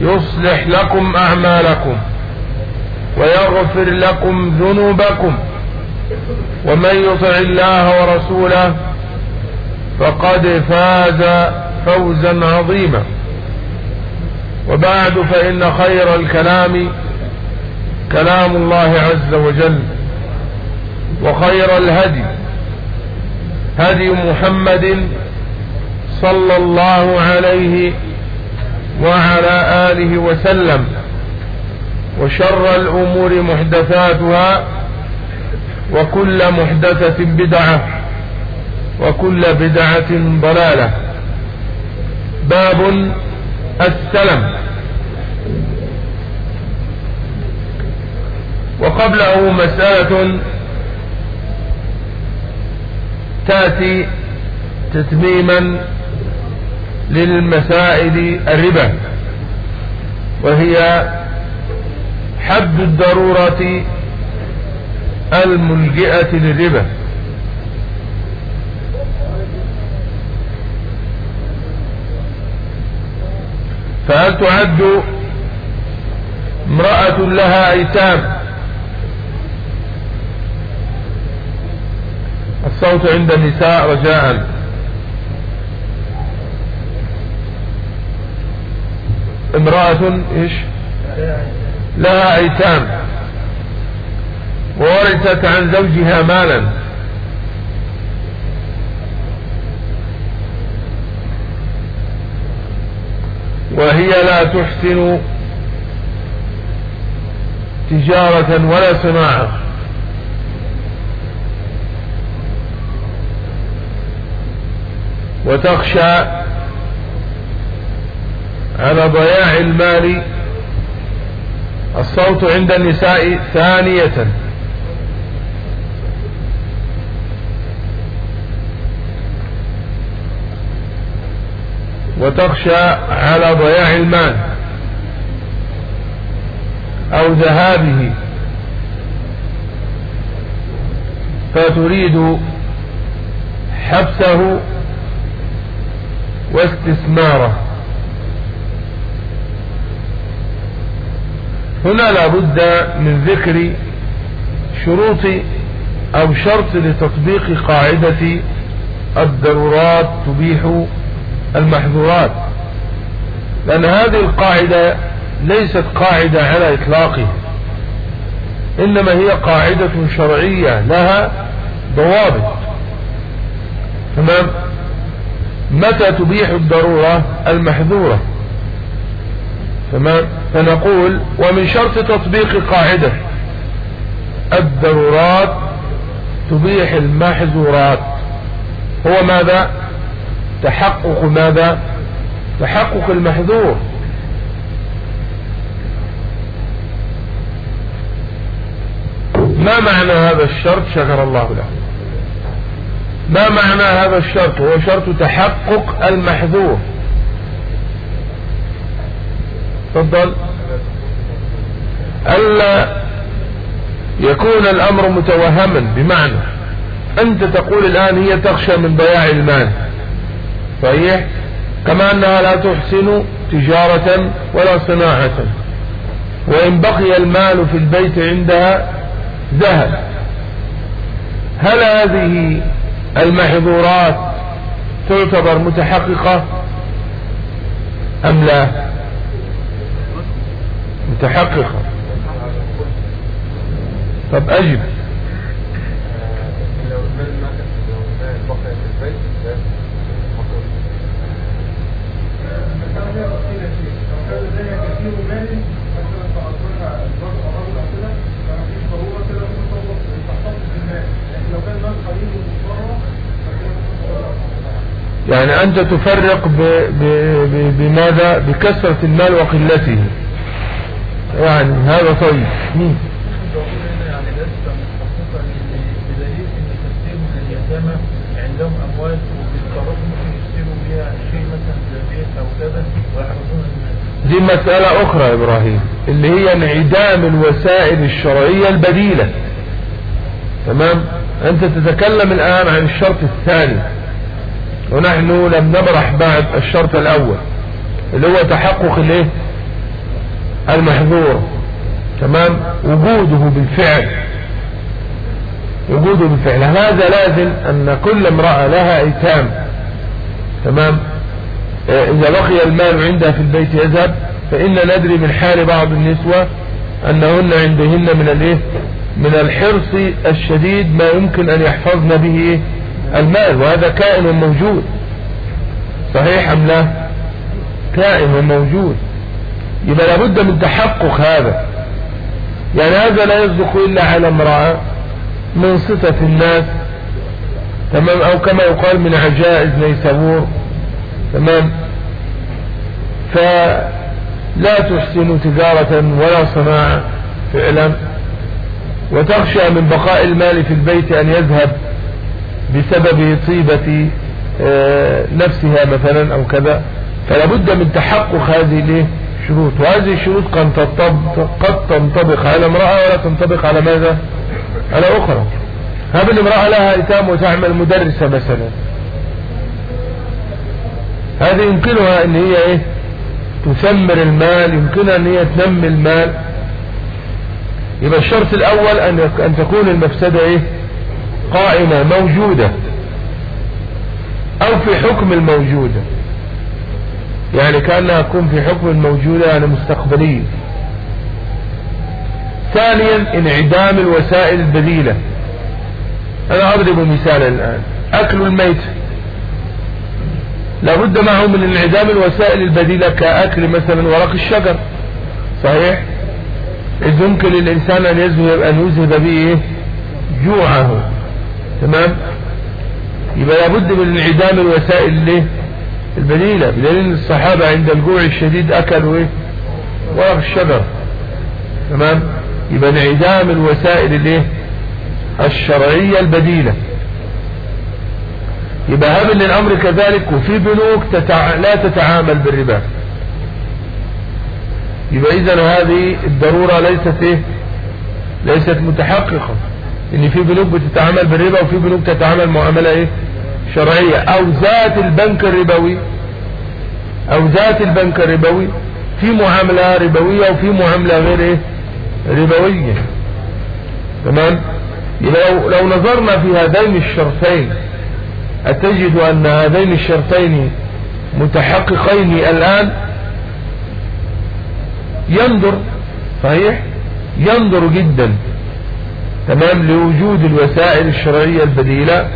يصلح لكم أعمالكم ويغفر لكم ذنوبكم ومن يطع الله ورسوله فقد فاز فوزا عظيما وبعد فإن خير الكلام كلام الله عز وجل وخير الهدي هدي محمد صلى الله عليه وعلى آله وسلم. وشر الأمور محدثاتها وكل محدثة بدعة وكل بدعة ضلالة. باب السلم. وقبله مسألة تأتي تتميما للمسائل الربا وهي حد الضرورة الملجئة للربا. فهل تعد امرأة لها ايتام الصوت عند النساء رجاء. امرأة إيش؟ لها ايتام وورثت عن زوجها مالا. وهي لا تحسن تجارة ولا صناعة. وتخشى على ضياع المال. الصوت عند النساء ثانية. وتخشى على ضياع المال. أو ذهابه. فتريد حبسه واستثماره. هنا لابد من ذكر شروط أو شرط لتطبيق قاعدة الضرورات تبيح المحظورات. لأن هذه القاعدة ليست قاعدة على اطلاقها إنما هي قاعدة شرعية لها ضوابط. تمام؟ متى تبيح الضرورة المحذورة تمام؟ فنقول ومن شرط تطبيق قاعدة الضرورات تبيح المحذورات. هو ماذا؟ تحقق ماذا؟ تحقق المحذور. ما معنى هذا الشرط؟ شكر الله له. ما معنى هذا الشرط؟ هو شرط تحقق المحذور. تفضل. ألا يكون الأمر متوهما بمعنى أنت تقول الآن هي تخشى من ضياع المال. صحيح؟ كما أنها لا تحسن تجارة ولا صناعة. وإن بقي المال في البيت عندها ذهب. هل هذه المحظورات تعتبر متحققة؟ أم لا؟ متحققة طب أجب. يعني أنت تفرق. بماذا؟ بكثرة المال وقلته. يعني هذا طيب. عندهم اموال يشتروا بها شيء مثلا زي بيت أو كذا دي مسألة أخرى يا إبراهيم اللي هي انعدام الوسائل الشرعية البديلة. تمام؟ أنت تتكلم الآن عن الشرط الثاني. ونحن لم نبرح بعد الشرط الأول اللي هو تحقق الإيه؟ المحظور تمام؟ وجوده بالفعل. وجوده بالفعل. هذا لازم أن كل امرأة لها ايتام تمام؟ آه، إذا بقي المال عندها في البيت يذهب فإن ندري من حال بعض النسوة أنهن عندهن من الإيه؟ من الحرص الشديد ما يمكن أن يحفظن به المال وهذا كائن موجود. صحيح أم لا؟ كائن موجود. يبقى لابد من تحقق هذا. يعني هذا لا يصدق إلا على امرأة منصفة الناس تمام؟ أو كما يقال من عجائز نيسابور تمام؟ فلا تحسن تجارة ولا صناعة فعلا. وتخشى من بقاء المال في البيت أن يذهب بسبب طيبة آه، نفسها مثلا أو كذا. فلا بد من تحقق هذه الشروط وهذه الشروط قد تنطبق على امرأة ولا تنطبق على ماذا؟ على أخرى. هذه الامرأة لها ايتام وتعمل مدرسة مثلا. هذه يمكنها إن هي إيه؟ تثمر المال يمكنها إن هي تنمي المال. يبقى الشرط الأول أن أن تكون المفسدة إيه؟ قائمة موجودة. أو في حكم الموجودة. يعني كأنها تكون في حكم الموجودة يعني مستقبلية. ثانيا انعدام الوسائل البديلة أنا أضرب مثالا الآن. أكل الميت. لابد معه من انعدام الوسائل البديلة كأكل مثلا ورق الشجر. صحيح؟ إذ يمكن للإنسان أن يذهب أن يذهب به؟ جوعه. تمام؟ يبقى لابد من انعدام الوسائل الايه البديلة بدليل الصحابة عند الجوع الشديد أكلوا إيه؟ ورق الشجر. تمام؟ يبقى انعدام الوسائل الإيه؟ الشرعية البديلة. يبقى هامل للامر كذلك وفي بنوك تتع... لا تتعامل بالربا. يبقى اذا هذه الضرورة ليست إيه؟ ليست متحققة. إن في بنوك بتتعامل بالربا وفي بنوك تتعامل معاملة إيه؟ شرعية أو ذات البنك الربوي أو ذات البنك الربوي في معاملة ربوية وفي معاملة غير إيه؟ ربوية. تمام؟ لو, لو نظرنا في هذين الشرطين أتجد أن هذين الشرطين متحققين الآن؟ ينظر صحيح؟ ينظر جدا تمام؟ لوجود الوسائل الشرعية البديلة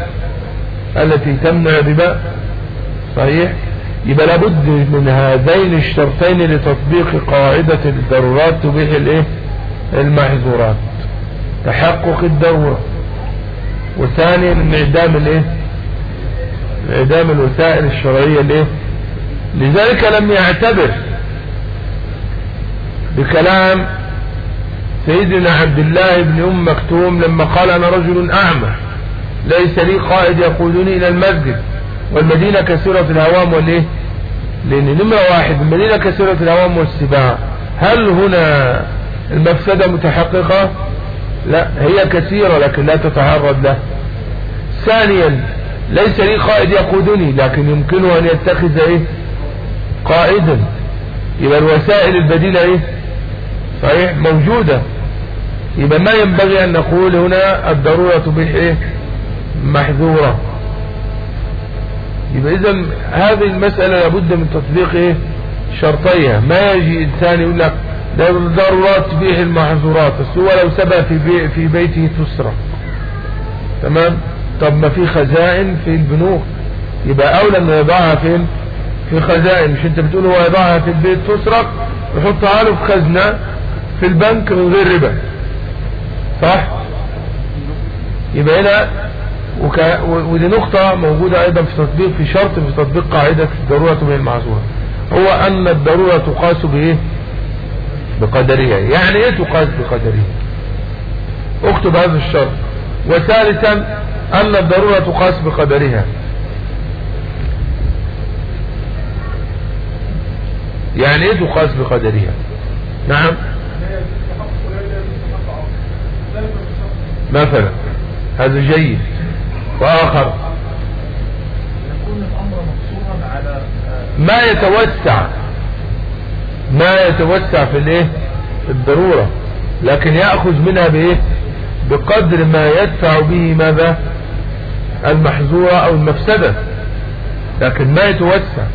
التي تمنع الربا صحيح يبقى لابد من هذين الشرطين لتطبيق قاعدة الضرورات تبيح الإيه؟ المحظورات. تحقق الضرورة. وثانيا انعدام الإيه؟ انعدام الوسائل الشرعية الإيه؟ لذلك لم يعتبر بكلام سيدنا عبد الله بن أم مكتوم لما قال أنا رجل أعمى. ليس لي قائد يقودني إلى المسجد. والمدينة كثيرة الهوام والإيه؟ لأن نمرة واحد المدينة كثيرة الهوام والسباع. هل هنا المفسدة متحققة؟ لا هي كثيرة لكن لا تتعرض له. ثانيا ليس لي قائد يقودني لكن يمكنه أن يتخذ إيه؟ قائدا. يبقى الوسائل البديلة إيه؟ صحيح موجودة. يبقى ما ينبغي أن نقول هنا الضرورة تبيح إيه محذورة. يبقى إذا هذه المسألة لابد من تطبيق إيه؟ شرطيها. ما يجي إنسان يقول لك الضرورات تبيح المحظورات بس هو لو سبى في, في بيته تسرق. تمام؟ طب ما في خزائن في البنوك. يبقى أولى أنه يضعها فين؟ في خزائن. مش أنت بتقول هو يضعها في البيت تسرق؟ يحطها له في خزنة في البنك من غير ربا. صح؟ يبقى هنا. ودي نقطة موجودة أيضا في تطبيق في شرط في تطبيق قاعدة الضرورة من المعذورة هو أن الضرورة تقاس بإيه؟ بقدرها. يعني إيه تقاس بقدرها؟ اكتب هذا الشرط. وثالثا أن الضرورة تقاس بقدرها. يعني إيه تقاس بقدرها؟ نعم. مثلا هذا جيد. مقصورا على ما يتوسع ما يتوسع في الإيه؟ في الضرورة. لكن يأخذ منها بإيه؟ بقدر ما يدفع به ماذا؟ المحظورة أو المفسدة. لكن ما يتوسع.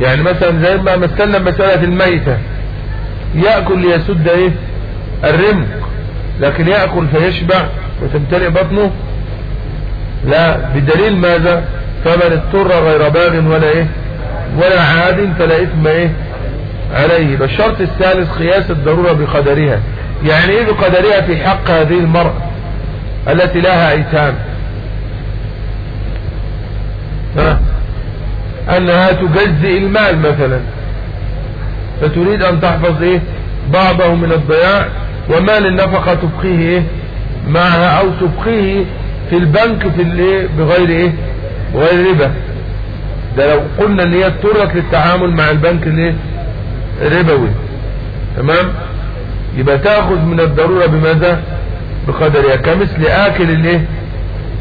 يعني مثلا زي ما مثلنا مسألة الميتة. يأكل ليسد إيه؟ الرمق. لكن يأكل فيشبع وتمتلئ بطنه لا بدليل ماذا؟ فمن اضطر غير باغ ولا إيه؟ ولا عاد فلا إثم إيه؟ عليه. بالشرط الثالث قياس الضرورة بقدرها. يعني إيه بقدرها في حق هذه المرأة التي لها ايتام ها؟ أنها تجزئ المال مثلا. فتريد أن تحفظ إيه؟ بعضه من الضياع ومال النفقة تبقيه إيه؟ معها أو تبقيه في البنك في الايه؟ بغير إيه؟ بغير ربا. ده لو قلنا إن هي اضطرت للتعامل مع البنك الايه الربوي تمام؟ يبقى تأخذ من الضرورة بماذا؟ بقدرها كمثل آكل الايه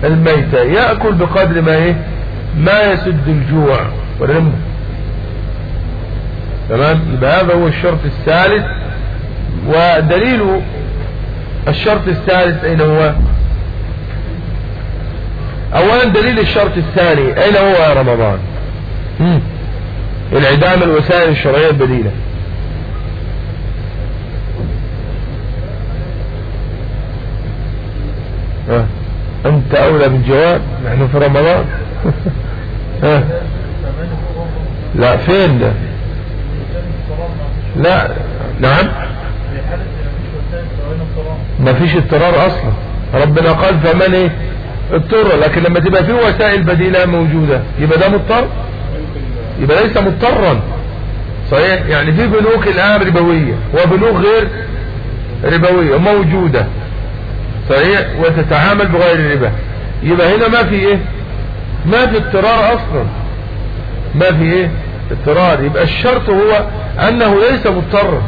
الميتة. يأكل بقدر ما إيه؟ ما يسد الجوع والرمه تمام؟ يبقى هذا هو الشرط الثالث. ودليل الشرط الثالث أين هو؟ اولا دليل الشرط الثاني أين هو يا رمضان. انعدام الوسائل الشرعية البديلة. أنت أولى بالجواب نحن في رمضان. لا فين ده لا نعم ما فيش اضطرار أصلا ربنا قال فمن إيه اضطر لكن لما تبقى في وسائل بديلة موجودة يبقى ده مضطر؟ يبقى ليس مضطرا. صحيح؟ يعني في بنوك الآن ربوية وبنوك غير ربوية موجودة. صحيح؟ وتتعامل بغير ربا. يبقى هنا ما في إيه؟ ما في اضطرار أصلا. ما في إيه؟ اضطرار. يبقى الشرط هو أنه ليس مضطرا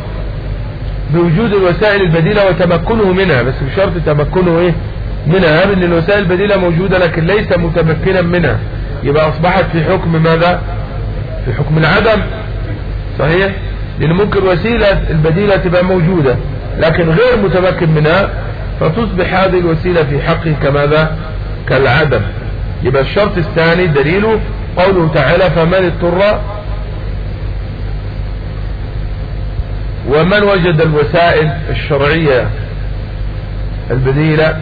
بوجود الوسائل البديلة وتمكنه منها بس بشرط تمكنه إيه؟ منها هم ان الوسائل البديلة موجودة لكن ليس متمكنا منها. يبقى أصبحت في حكم ماذا؟ في حكم العدم. صحيح؟ لأن ممكن وسيلة البديلة تبقى موجودة لكن غير متمكن منها فتصبح هذه الوسيلة في حقه كماذا كالعدم. يبقى الشرط الثاني دليله قوله تعالى فمن اضطر ومن وجد الوسائل الشرعية البديلة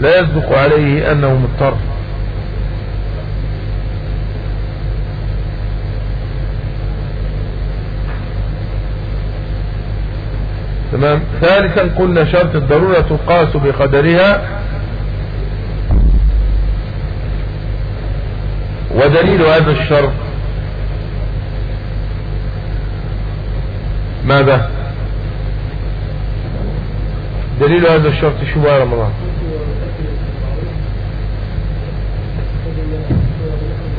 لا يصدق عليه أنه مضطر. تمام؟ ثالثا قلنا شرط الضرورة تقاس بقدرها. ودليل هذا الشرط. ماذا؟ دليل هذا الشرط شو رمضان؟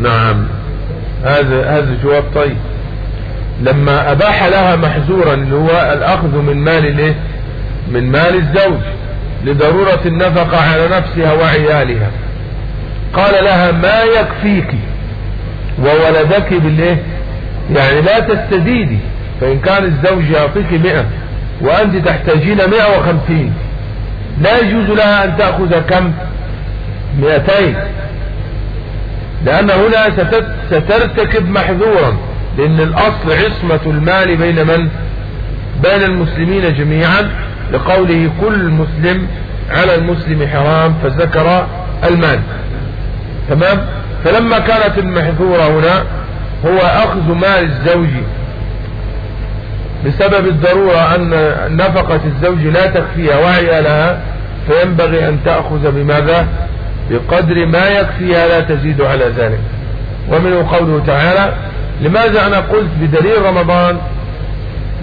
نعم. هذا هذا جواب طيب. لما أباح لها محزورا اللي هو الأخذ من مال الايه من مال الزوج لضرورة النفقة على نفسها وعيالها. قال لها ما يكفيك وولدك بالإيه؟ يعني لا تستزيدي. فإن كان الزوج يعطيك مئة وأنت تحتاجين مئة وخمسين لا يجوز لها أن تأخذ كم؟ مئتين. لأن هنا سترتكب محذورا لأن الأصل عصمة المال بين من؟ بين المسلمين جميعا لقوله كل مسلم على المسلم حرام فذكر المال. تمام؟ فلما كانت المحذورة هنا هو أخذ مال الزوج. بسبب الضرورة أن نفقة الزوج لا تكفيها وعي لها فينبغي أن تأخذ بماذا؟ بقدر ما يكفيها لا تزيد على ذلك. ومنه قوله تعالى لماذا أنا قلت بدليل رمضان؟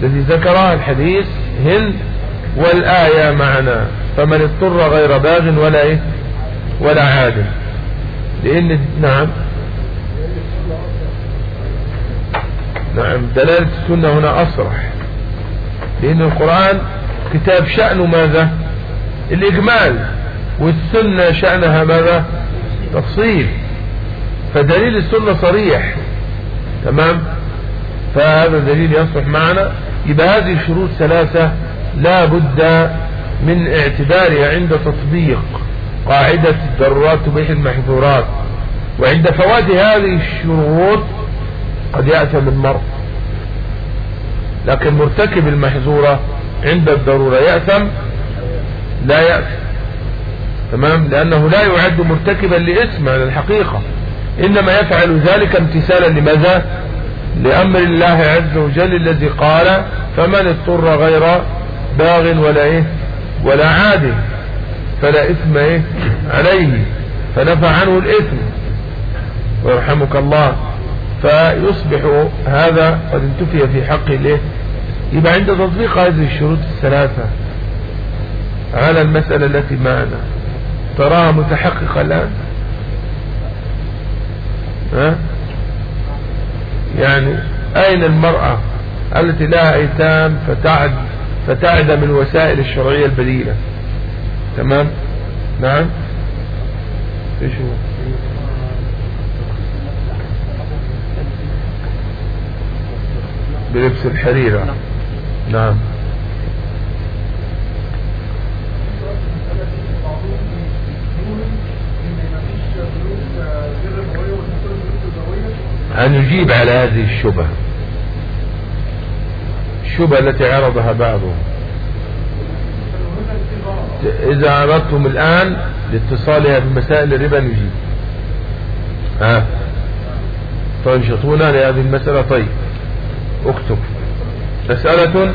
الذي ذكر الحديث هند والآية معنا. فمن اضطر غير باغ ولا إيه ولا عادل لأن نعم. نعم دلالة السنة هنا أصرح. لأن القرآن كتاب شأنه ماذا؟ الإجمال. والسنة شأنها ماذا؟ تفصيل. فدليل السنة صريح. تمام؟ فهذا دليل يصلح معنا. يبقى هذه الشروط ثلاثة لا بد من اعتبارها عند تطبيق قاعدة الضرورات تبيح المحظورات. وعند فوات هذه الشروط قد يأثم المرء لكن مرتكب المحظورة عند الضرورة يأثم؟ لا يأثم. تمام؟ لأنه لا يعد مرتكبا لإثم على الحقيقة. إنما يفعل ذلك امتثالا لماذا؟ لأمر الله عز وجل الذي قال فمن اضطر غير باغ ولا إيه؟ ولا عاد. فلا إثم إيه؟ عليه. فنفى عنه الإثم. ويرحمك الله. فيصبح هذا قد انتفي في حق الإيه؟ يبقى عند تطبيق هذه الشروط الثلاثة. على المسألة التي معنا. تراها متحققة الآن. ها؟ يعني أين المرأة التي لها أيتام فتعد فتعد من الوسائل الشرعية البديلة؟ تمام؟ نعم؟ إيش هو؟ بلبس الحريرة. نعم. أن يجيب على هذه الشبهة. الشبهة التي عرضها بعضهم. إذا أردتم الآن لاتصالها بمسائل الربا نجيب. ها؟ تنشطونا لهذه المسألة؟ طيب. اكتب مسألة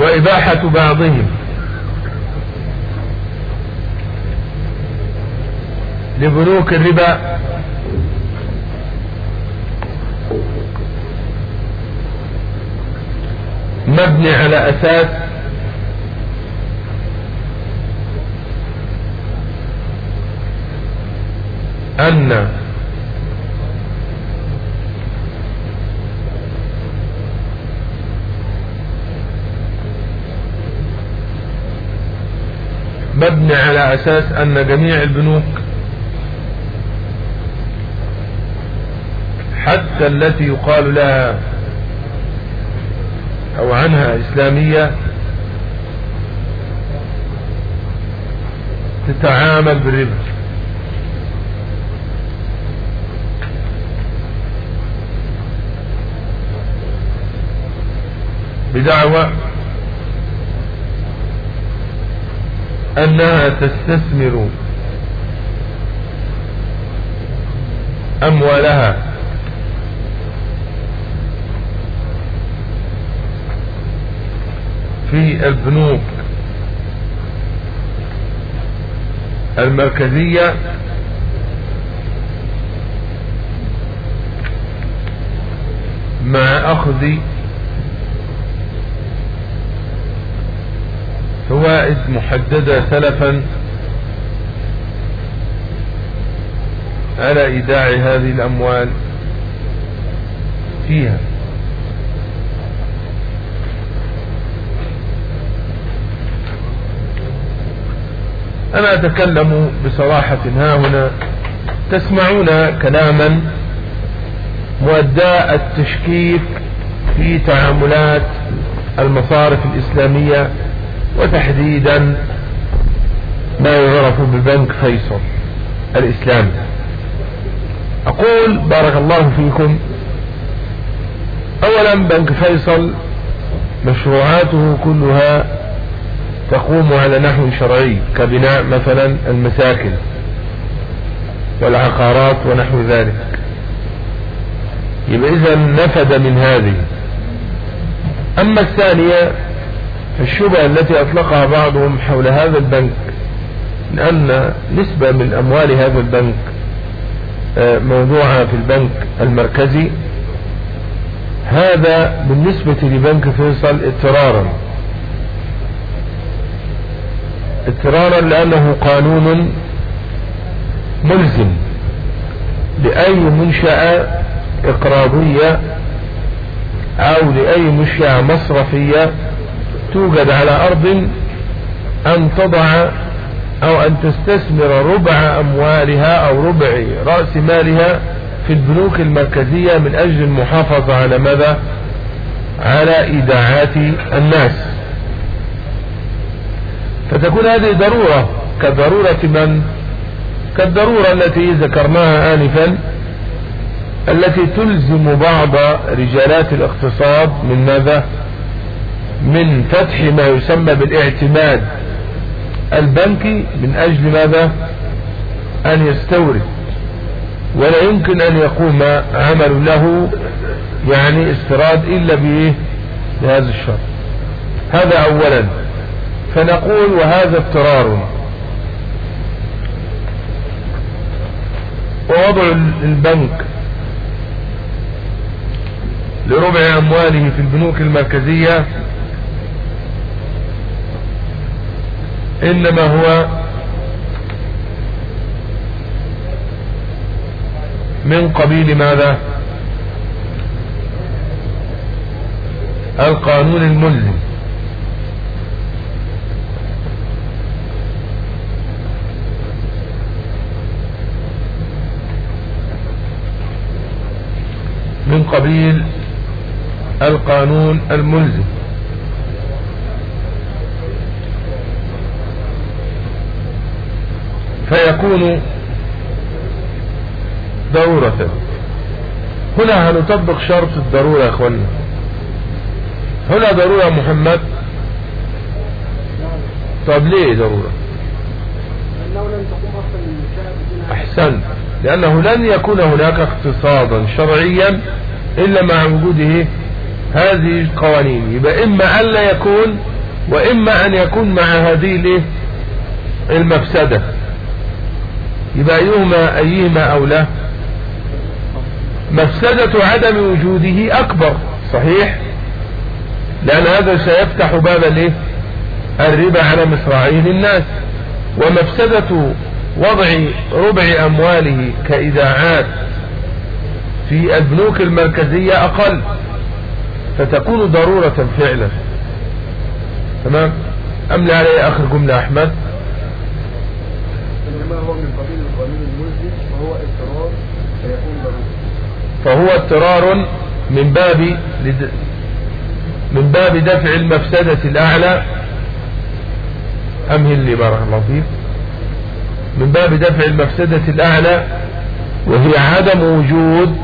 وإباحة بعضهم. لبنوك الربا. مبني على أساس أن مبني على أساس أن جميع البنوك حتى التي يقال لها أو عنها إسلامية تتعامل بالربا. بدعوى أنها تستثمر أموالها. في البنوك المركزية مع أخذ فوائد محددة سلفا على إيداع هذه الأموال فيها. أنا أتكلم بصراحة ها هنا. تسمعون كلاما مؤداء التشكيك في تعاملات المصارف الإسلامية وتحديدا ما يعرف ببنك فيصل الإسلامي أقول بارك الله فيكم. أولا بنك فيصل مشروعاته كلها تقوم على نحو شرعي كبناء مثلا المساكن والعقارات ونحو ذلك. يبقى إذا نفد من هذه. أما الثانية الشبهة التي أطلقها بعضهم حول هذا البنك لأن نسبة من أموال هذا البنك آه، موضوعة في البنك المركزي. هذا بالنسبة لبنك فيصل اضطرارا. اضطرارا لأنه قانون ملزم لأي منشأة إقراضية أو لأي منشأة مصرفية توجد على أرض أن تضع أو أن تستثمر ربع أموالها أو ربع رأس مالها في البنوك المركزية من أجل المحافظة على ماذا؟ على إيداعات الناس. فتكون هذه ضرورة كضرورة من؟ كالضرورة التي ذكرناها آنفا التي تلزم بعض رجالات الاقتصاد من ماذا؟ من فتح ما يسمى بالاعتماد. البنكي من أجل ماذا؟ أن يستورد. ولا يمكن أن يقوم عمل له يعني استراد إلا بايه بهذا الشرط. هذا اولا. فنقول وهذا اضطرار. ووضع البنك لربع أمواله في البنوك المركزية إنما هو من قبيل ماذا؟ القانون الملزم. من قبيل القانون الملزم. فيكون ضرورة. هنا هنطبق شرط الضرورة يا اخوانا هنا ضرورة محمد. طب ليه ضرورة؟ أحسن. لأنه لن يكون هناك اقتصادا شرعيا إلا مع وجوده هذه القوانين. يبقى إما أن لا يكون وإما أن يكون مع هذه المفسدة. يبقى أيهما ايهما اولى مفسدة عدم وجوده أكبر. صحيح؟ لأن هذا سيفتح باب الايه الربا على مصراعيه للناس. ومفسدة وضع ربع أمواله كايداعات في البنوك المركزية أقل. فتكون ضرورة فعلا. تمام؟ أملى عليه آخر جملة أحمد؟ قبيل القانون الملزم وهو اضطرار فيكون ضرورة فهو اضطرار من باب لد... من باب دفع المفسدة الأعلى. أمهل لي بارك الله فيك؟ من باب دفع المفسدة الأعلى وهي عدم وجود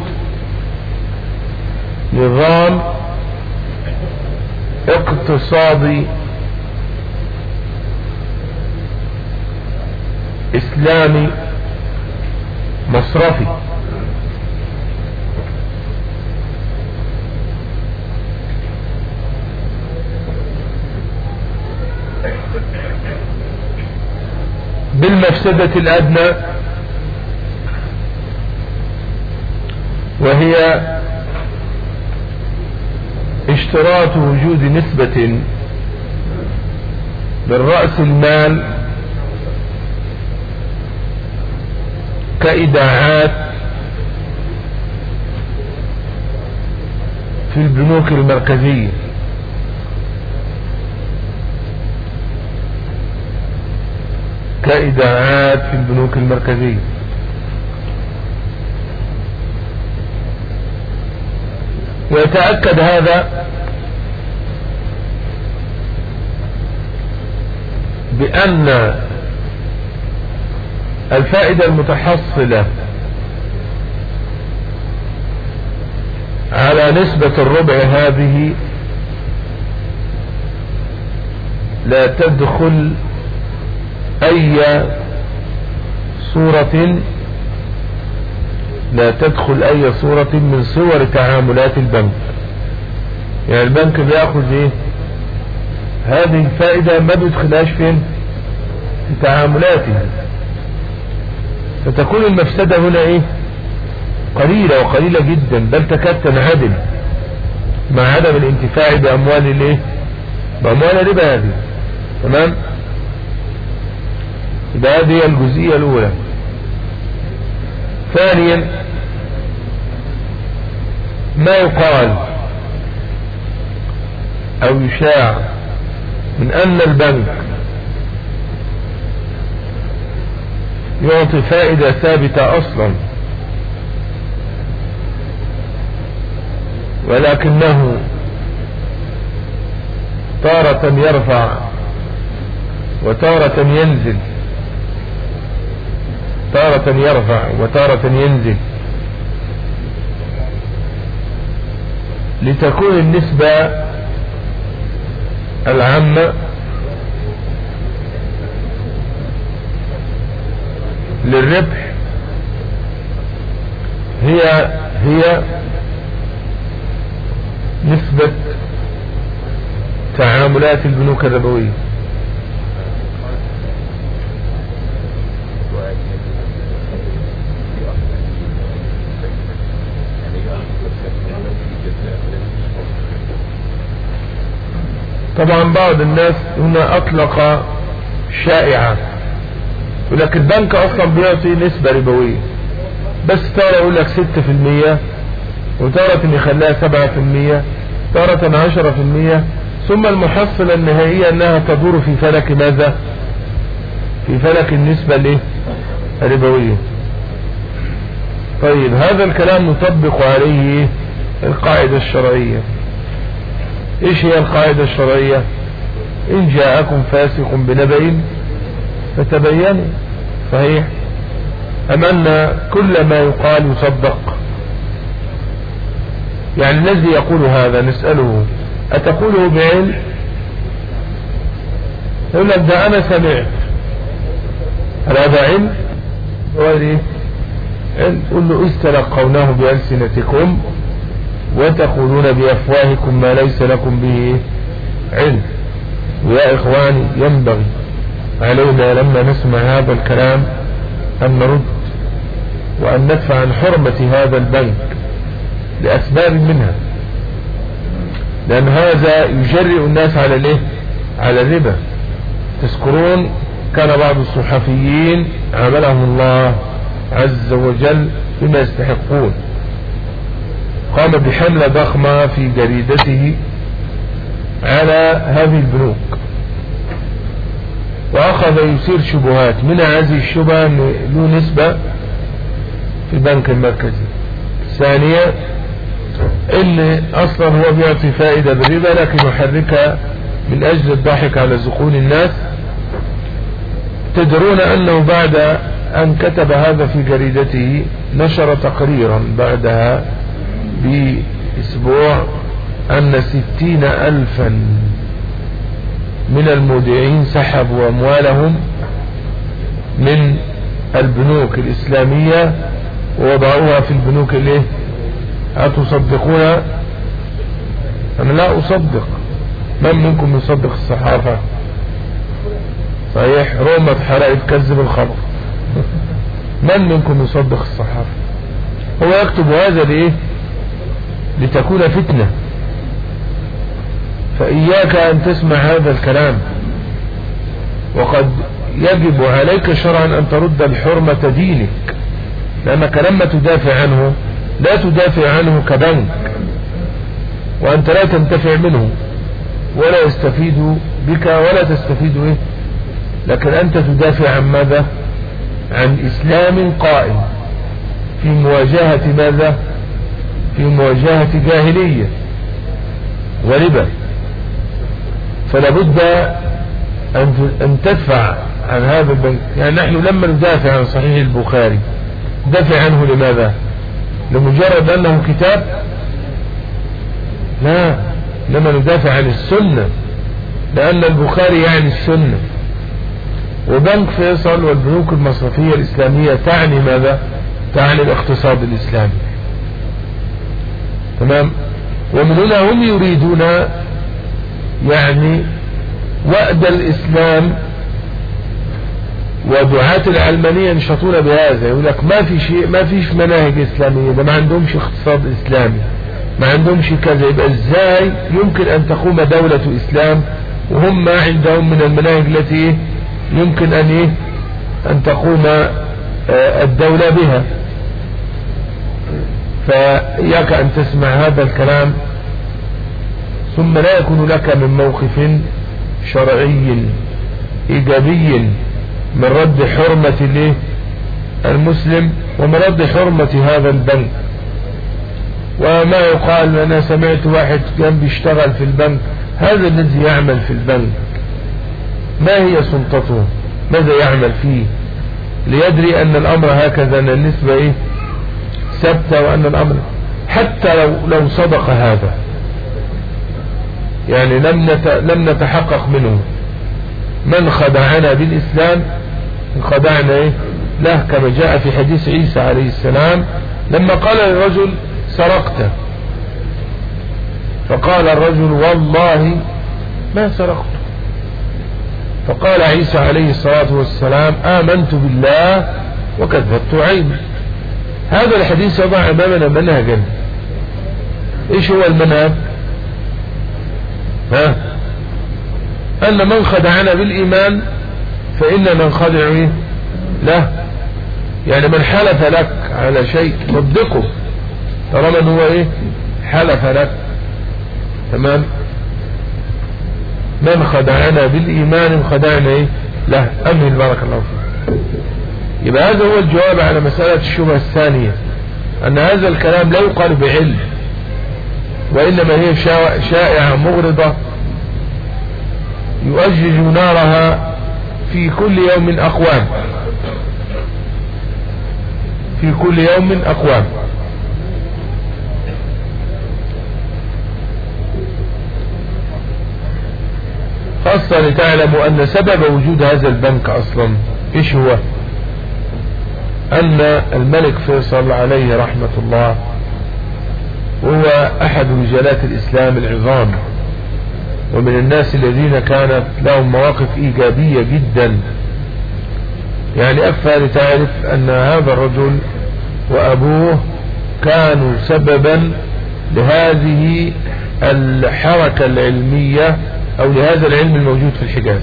نظام اقتصادي اسلامي مصرفي. بالمفسدة الأدنى وهي اشتراط وجود نسبة بالرأس المال كإيداعات في البنوك المركزية. كإيداعات في البنوك المركزية. ويتأكد هذا بأن الفائدة المتحصلة على نسبة الربع هذه لا تدخل أي صورة لا تدخل أي صورة من صور تعاملات البنك. يعني البنك بيأخذ إيه؟ هذه الفائدة ما بيدخلهاش فين؟ في تعاملاته. فتكون المفسدة هنا إيه؟ قليلة وقليلة جدا بل تكاد تنعدم مع عدم الانتفاع بأموال الإيه؟ بأموال الربا هذه. تمام؟ يبقى هذه الجزئية الأولى. ثانيا ما يقال أو يشاع من أن البنك يعطي فائدة ثابتة أصلا. ولكنه تارة يرفع وتارة ينزل. تارة يرفع وتارة ينزل. لتكون النسبة العامة للربح. هي هي نسبة تعاملات البنوك الربوية. طبعا بعض الناس هنا أطلق شائعة. لك البنك أصلا بيعطي نسبة ربوية. بس تارة يقول لك ستة في المية وتارة يخليها سبعة في المية تارة عشرة في المية. ثم المحصلة النهائية أنها تدور في فلك ماذا؟ في فلك النسبة الايه الربوية طيب هذا الكلام نطبق عليه القاعدة الشرعية. إيش هي القاعدة الشرعية؟ إن جاءكم فاسق بنبأ فتبينوا صحيح؟ أم أن كل ما يقال يصدق؟ يعني الذي يقول هذا نسأله أتقوله بعلم؟ يقول لك ده أنا سمعت. هل هذا علم؟ علم. قل له استلقوناه بألسنتكم وتقولون بأفواهكم ما ليس لكم به علم. ويا إخواني ينبغي علينا لما نسمع هذا الكلام أن نرد وأن ندفع عن حرمة هذا البنك لأسباب منها. لأن هذا يجرئ الناس على الايه على الربا. تذكرون كان بعض الصحفيين عملهم الله عز وجل بما يستحقون. قام بحملة ضخمة في جريدته على هذه البنوك. وأخذ يثير شبهات من هذه الشبهة له نسبة في البنك المركزي. ثانيا اللي أصلا هو بيعطي فائدة بالربا لكن يحركها من أجل الضحك على زقون الناس. تدرون أنه بعد أن كتب هذا في جريدته نشر تقريرا بعدها بأسبوع أن ستين الفا من المودعين سحبوا أموالهم من البنوك الإسلامية ووضعوها في البنوك الإيه؟ أتصدقون؟ أنا لا أصدق. من منكم يصدق الصحافة؟ صحيح روما اتحرقت تكذب الخبر من منكم يصدق الصحافة؟ هو يكتب هذا لإيه؟ لتكون فتنة. فإياك أن تسمع هذا الكلام. وقد يجب عليك شرعا أن ترد الحرمة دينك لأنك لما تدافع عنه لا تدافع عنه كبنك وأنت لا تنتفع منه ولا يستفيد بك ولا تستفيد إيه لكن أنت تدافع عن ماذا؟ عن إسلام قائم في مواجهة ماذا؟ في مواجهة جاهلية وربا. فلا بد أن تدفع عن هذا البنك يعني نحن لما ندافع عن صحيح البخاري. ندافع عنه لماذا؟ لمجرد أنه كتاب؟ لا. لما ندافع عن السنة. لأن البخاري يعني السنة. وبنك فيصل والبنوك المصرفية الإسلامية تعني ماذا؟ تعني الاقتصاد الإسلامي. تمام؟ ومن هنا هم يريدون يعني وأد الإسلام ودعاة العلمانية ينشطون بهذا يقول لك ما في شيء ما فيش مناهج إسلامية ده ما عندهمش اقتصاد إسلامي ما عندهمش كذا يبقى إزاي يمكن أن تقوم دولة إسلام وهم ما عندهم من المناهج التي يمكن أن إيه؟ أن تقوم آه، الدولة بها؟ فإياك أن تسمع هذا الكلام ثم لا يكون لك من موقف شرعي إيجابي من رد حرمة المسلم ومن رد حرمة هذا البنك. وما يقال أنا سمعت واحد كان بيشتغل في البنك هذا الذي يعمل في البنك ما هي سلطته؟ ماذا يعمل فيه؟ ليدري أن الأمر هكذا أن النسبة إيه؟ ثابتة وأن الأمر حتى لو, لو صدق هذا. يعني لم لم نتحقق منه. من خدعنا بالإسلام؟ خدعنا إيه؟ له كما جاء في حديث عيسى عليه السلام لما قال للرجل سرقت. فقال الرجل والله ما سرقت. فقال عيسى عليه الصلاة والسلام آمنت بالله وكذبت عيني. هذا الحديث يضع أمامنا منهجا. إيش هو المنهج؟ ها؟ أن من خدعنا بالإيمان فإننا ننخدع إيه؟ له. يعني من حلف لك على شيء صدقه. طالما هو إيه؟ حلف لك. تمام؟ من خدعنا بالإيمان خدعنا إيه؟ له. أمن بارك الله فيك. يبقى هذا هو الجواب على مسألة الشبهة الثانية. أن هذا الكلام لا يقال بعلم وإنما هي شائعة مغرضة يؤجج نارها في كل يوم أقوام. في كل يوم أقوام. خاصة لتعلموا أن سبب وجود هذا البنك أصلا إيش هو؟ أن الملك فيصل عليه رحمة الله وهو أحد رجالات الإسلام العظام ومن الناس الذين كانت لهم مواقف إيجابية جدا. يعني أكفى لتعرف أن هذا الرجل وأبوه كانوا سببا لهذه الحركة العلمية أو لهذا العلم الموجود في الحجاز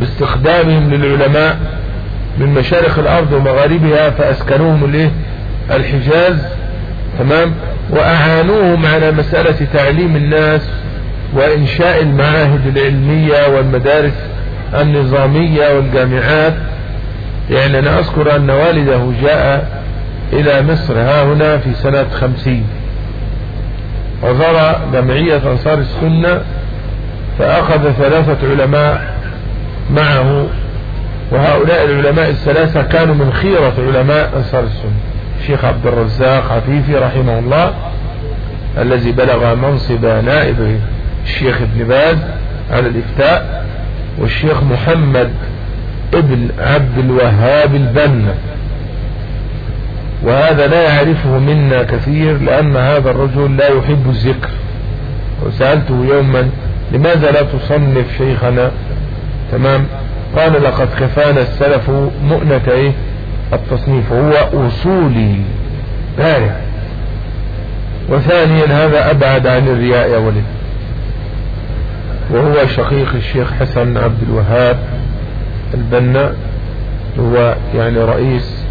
باستخدامهم للعلماء من مشارق الأرض ومغاربها فأسكنوهم الحجاز تمام؟ وأعانوهم على مسألة تعليم الناس وإنشاء المعاهد العلمية والمدارس النظامية والجامعات. يعني أنا أذكر أن والده جاء إلى مصر ها هنا في سنة خمسين وزار جمعية أنصار السنة فأخذ ثلاثة علماء معه وهؤلاء العلماء الثلاثة كانوا من خيرة علماء أنصار السنة. الشيخ عبد الرزاق عفيفي رحمه الله الذي بلغ منصب نائب الشيخ ابن باز على الإفتاء والشيخ محمد ابن عبد الوهاب البنا وهذا لا يعرفه منا كثير لأن هذا الرجل لا يحب الذكر. وسألته يوما لماذا لا تصنف شيخنا؟ تمام؟ قال لقد كفانا السلف مؤنة إيه؟ التصنيف هو اصولي بارع وثانيا هذا أبعد عن الرياء يا ولد. وهو شقيق الشيخ حسن عبد الوهاب البنا. هو يعني رئيس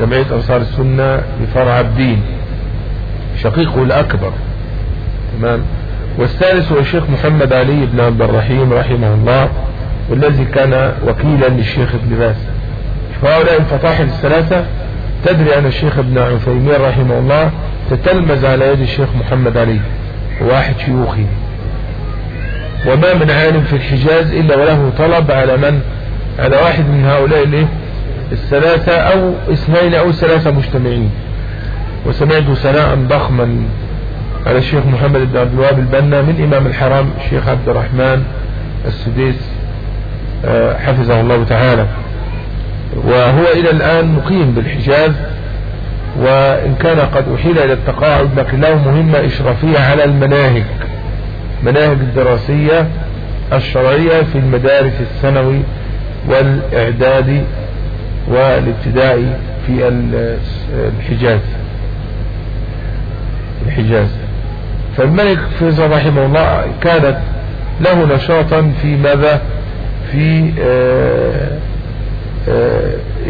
جمعية أنصار السنة بفرع عبدين شقيقه الأكبر. تمام؟ والثالث هو الشيخ محمد علي بن عبد الرحيم رحمه الله والذي كان وكيلا للشيخ ابن باز. فهؤلاء الفطاحل الثلاثة تدري أن الشيخ ابن عثيمين رحمه الله تتلمذ على يد الشيخ محمد علي واحد شيوخه وما من عالم في الحجاز إلا وله طلب على من؟ على واحد من هؤلاء الإيه؟ الثلاثة أو اثنين أو ثلاثة مجتمعين. وسمعت ثناء ضخما على الشيخ محمد بن عبد الوهاب البنا من إمام الحرم الشيخ عبد الرحمن السديس آه، حفظه الله تعالى. وهو إلى الآن مقيم بالحجاز وإن كان قد أحيل إلى التقاعد لكن له مهمة إشرافية على المناهج مناهج الدراسية الشرعية في المدارس الثانوي والإعدادي والابتدائي في الحجاز. الحجاز. فالملك فيصل رحمه الله كانت له نشاطا في ماذا؟ في آه،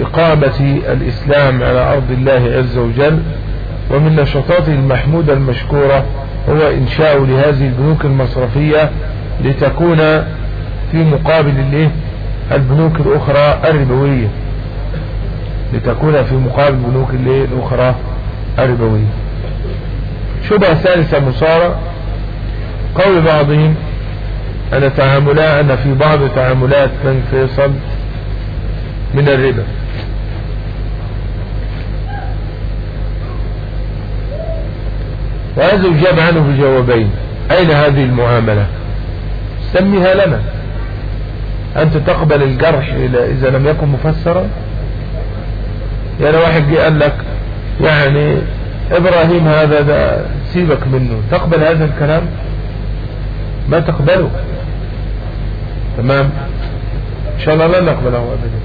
إقامة الإسلام على أرض الله عز وجل ومن نشاطاته المحمودة المشكورة هو إنشاء لهذه البنوك المصرفية لتكون في مقابل الايه البنوك الأخرى الربوية. لتكون في مقابل البنوك الأخرى الربوية. شبهة ثالثة مصارة قول بعضهم أن تعاملات أن في بعض تعاملات بنك فيصل من الربا. وهذا يجاب عنه بجوابين أين هذه المعاملة؟ سميها لنا. أنت تقبل الجرح إذا لم يكن مفسرا؟ يعني واحد جه قال لك يعني إبراهيم هذا ده سيبك منه. تقبل هذا الكلام؟ ما تقبله. تمام؟ إن شاء الله لا نقبله أبدا.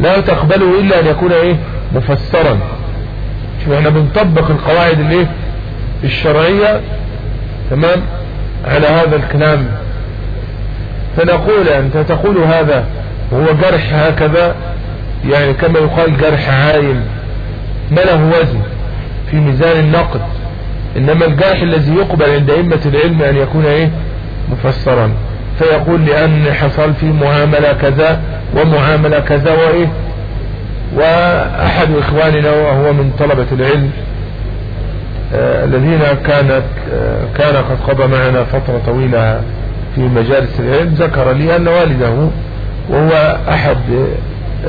لا تقبله إلا أن يكون إيه؟ مفسرا. شوف إحنا بنطبق القواعد الإيه؟ الشرعية تمام؟ على هذا الكلام. فنقول أنت تقول هذا وهو جرح هكذا يعني كما يقال جرح عايم ما له وزن في ميزان النقد؟ إنما الجرح الذي يقبل عند أئمة العلم أن يكون إيه؟ مفسرا. فيقول لأن حصل في معاملة كذا ومعاملة كذا وإيه وأحد إخواننا وهو من طلبة العلم آه الذين كانت آه كان قد قضى معنا فترة طويلة في مجالس العلم ذكر لي أن والده وهو أحد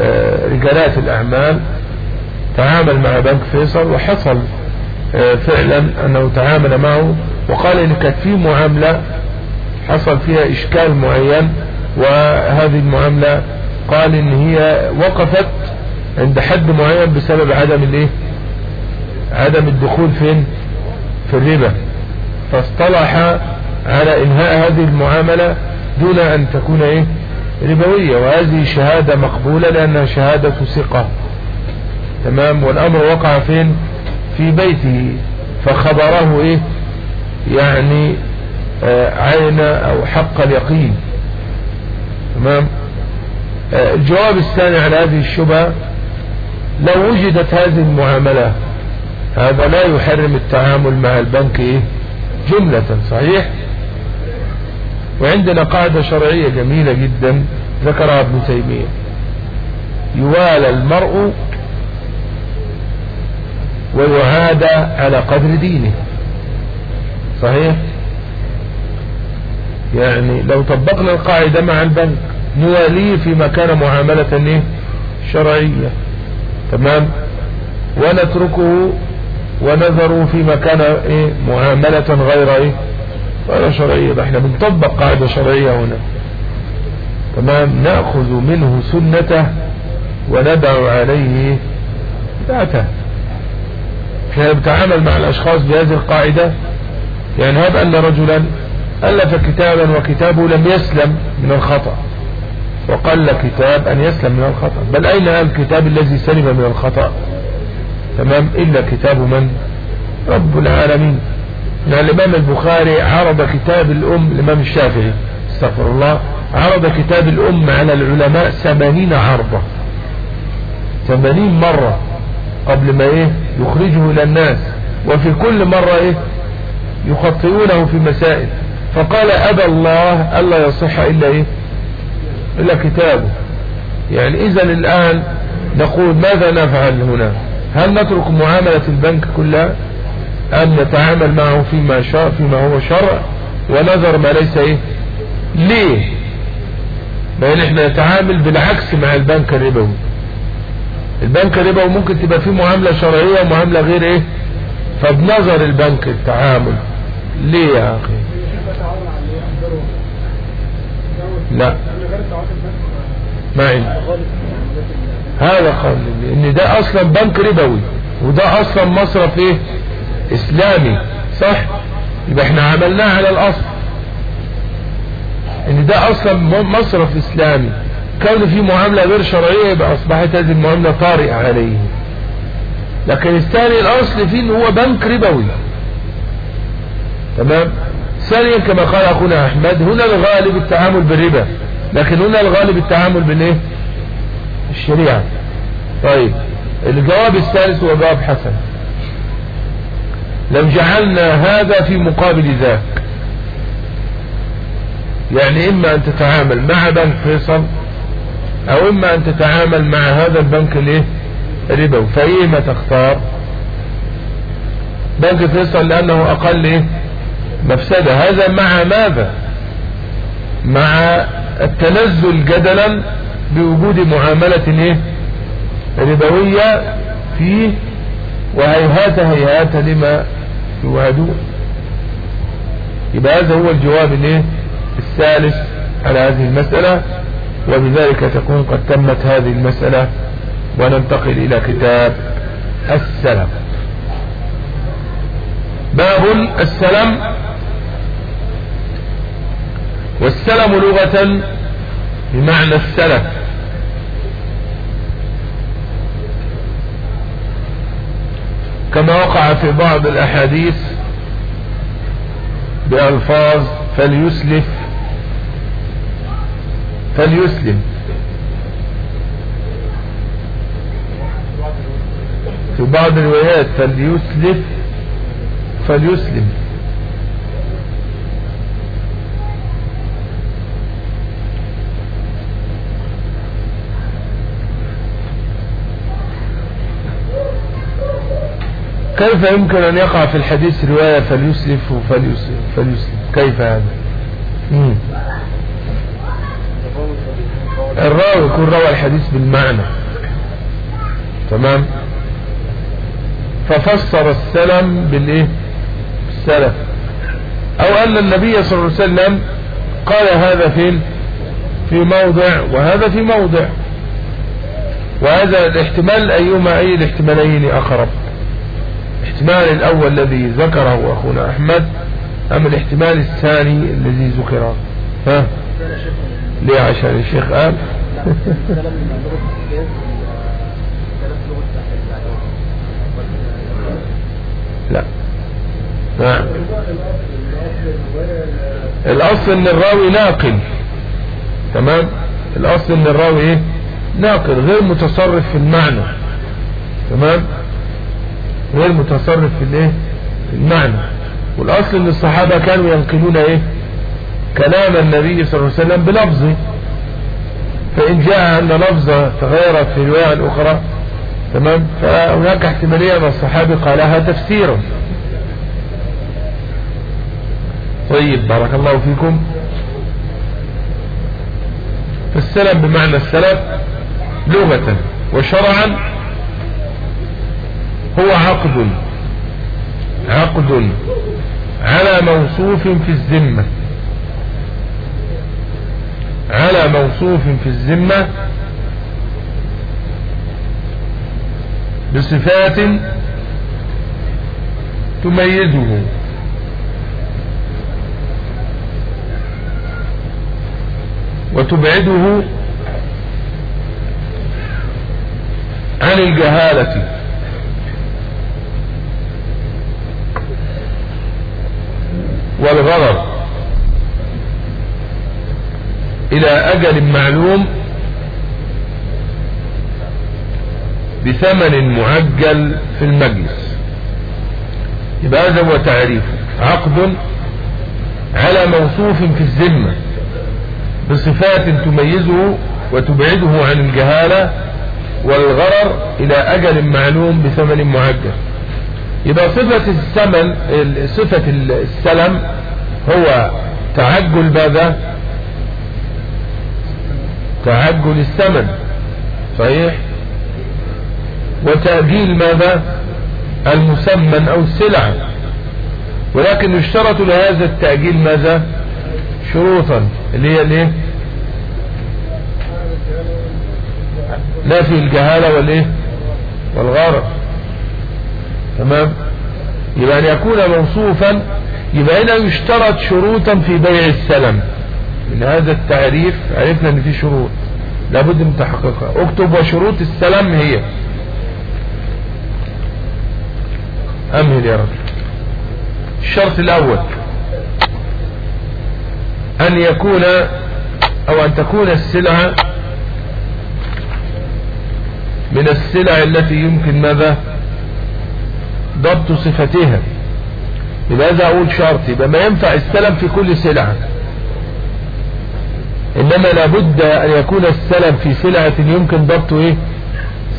آه رجالات الأعمال تعامل مع بنك فيصل وحصل فعلا أنه تعامل معه وقال إن كانت في معاملة حصل فيها إشكال معين وهذه المعاملة قال إن هي وقفت عند حد معين بسبب عدم الإيه؟ عدم الدخول فين؟ في الربا. فاصطلح على إنهاء هذه المعاملة دون أن تكون إيه؟ ربوية. وهذه شهادة مقبولة لأنها شهادة ثقة. تمام؟ والأمر وقع فين؟ في بيته. فخبره إيه؟ يعني آه عين أو حق اليقين. تمام؟ الجواب الثاني على هذه الشبهة لو وجدت هذه المعاملة هذا لا يحرم التعامل مع البنك؟ جملة صحيح؟ وعندنا قاعدة شرعية جميلة جدا ذكرها ابن تيمية. يوالى المرء ويعاد على قدر دينه. صحيح؟ يعني لو طبقنا القاعدة مع البنك نواليه فيما كان معاملة إيه؟ شرعية. تمام؟ ونتركه ونذروا فيما كان إيه؟ معاملة غير إيه؟ غير شرعية. ده إحنا بنطبق قاعدة شرعية هنا. تمام؟ نأخذ منه سنته وندع عليه ذاته. إحنا بنتعامل مع الأشخاص بهذه القاعدة. يعني هب أن رجلا ألف كتابا وكتابه لم يسلم من الخطأ. وقل كتاب أن يسلم من الخطأ. بل أين الكتاب الذي سلم من الخطأ؟ تمام؟ إلا كتاب من؟ رب العالمين. يعني الإمام البخاري عرض كتاب الأم الإمام الشافعي استغفر الله عرض كتاب الأم على العلماء ثمانين عرضة. ثمانين مرة قبل ما إيه؟ يخرجه إلى الناس. وفي كل مرة إيه؟ يخطئونه في مسائل. فقال أبى الله ألا يصح إلا إيه؟ إلا كتابه. يعني إذا الآن نقول ماذا نفعل هنا؟ هل نترك معاملة البنك كلها؟ ام نتعامل معه فيما شاء فيما هو شرع؟ ونظر ما ليس إيه؟ ليه؟ بان إحنا نتعامل بالعكس مع البنك الربوي. البنك الربوي ممكن تبقى فيه معاملة شرعية ومعاملة غير إيه؟ فبنظر البنك التعامل. ليه يا أخي؟ لا. ما عندي. هذا قول إن ده أصلا بنك ربوي وده أصلا مصرف إيه؟ إسلامي صح؟ يبقى إحنا عملناه على الأصل. إن ده أصلا مصرف إسلامي. كون في معاملة غير شرعية يبقى أصبحت هذه المعاملة طارئة عليه. لكن الثاني الأصل فيه إن هو بنك ربوي. تمام؟ ثانيا كما قال أخونا أحمد هنا الغالب التعامل بالربا. لكن هنا الغالب التعامل بالإيه؟ الشريعة طيب الجواب الثالث هو جواب حسن. لو جعلنا هذا في مقابل ذاك. يعني إما أن تتعامل مع بنك فيصل أو إما أن تتعامل مع هذا البنك الايه ربوي فايما تختار؟ بنك فيصل لأنه أقل إيه؟ مفسدة. هذا مع ماذا؟ مع التنزل جدلا بوجود معاملة إيه؟ ربوية فيه وهيهات هيهات لما يوعدون. يبقى هذا هو الجواب الايه الثالث على هذه المسألة وبذلك تكون قد تمت هذه المسألة. وننتقل إلى كتاب السلام. باب السلام والسلم لغة بمعنى السلف. كما وقع في بعض الأحاديث بألفاظ فليسلف فليسلم. في بعض الروايات فليسلف فليسلم. كيف يمكن أن يقع في الحديث رواية فليسلف وفليسلف فليسلف؟ كيف هذا. الراوي يكون روى الحديث بالمعنى. تمام؟ ففسر السلم بالإيه؟ بالسلف. أو أن النبي صلى الله عليه وسلم قال هذا فين في موضع وهذا في موضع. وهذا الاحتمال أيهما؟ أي الاحتمالين أقرب؟ الاحتمال الأول الذي ذكره أخونا أحمد أم الاحتمال الثاني الذي ذكر؟ ها؟ ليه عشان الشيخ قال؟ لا. نعم. الأصل إن الراوي ناقل. تمام؟ الأصل إن الراوي إيه؟ ناقل غير متصرف في المعنى. تمام؟ غير متصرف في الايه؟ في المعنى. والأصل إن الصحابة كانوا ينقلون إيه؟ كلام النبي صلى الله عليه وسلم بلفظه فإن جاء أن لفظة تغيرت في رواية أخرى تمام؟ فهناك احتمالية أن الصحابي قالها تفسيرا. طيب بارك الله فيكم. فالسلم بمعنى السلف لغة وشرعا هو عقد. عقد على موصوف في الذمة. على موصوف في الذمة بصفات تميزه. وتبعده عن الجهالة. والغرر إلى أجل معلوم بثمن معجل في المجلس. يبقى هذا هو تعريف. عقد على موصوف في الذمة بصفات تميزه وتبعده عن الجهالة والغرر إلى أجل معلوم بثمن معجل. يبقى صفة الثمن صفة السلم هو تعجل ماذا؟ تعجل الثمن صحيح؟ وتأجيل ماذا؟ المسمن أو السلعة ولكن يشترط لهذا التأجيل ماذا؟ شروطا اللي هي الإيه؟ لا في الجهالة والإيه؟ والغرض تمام؟ يبقى أن يكون موصوفا يبقى هنا يشترط شروطا في بيع السلم. من هذا التعريف عرفنا إن في شروط لابد من تحقيقها. اكتب وشروط السلم هي. امهل يا رب. الشرط الأول أن يكون أو أن تكون السلعة من السلع التي يمكن ماذا؟ ضبط صفتها. يبقى هذا أول شرط. يبقى ما ينفع السلم في كل سلعة. إنما لابد أن يكون السلم في سلعة يمكن ضبط إيه؟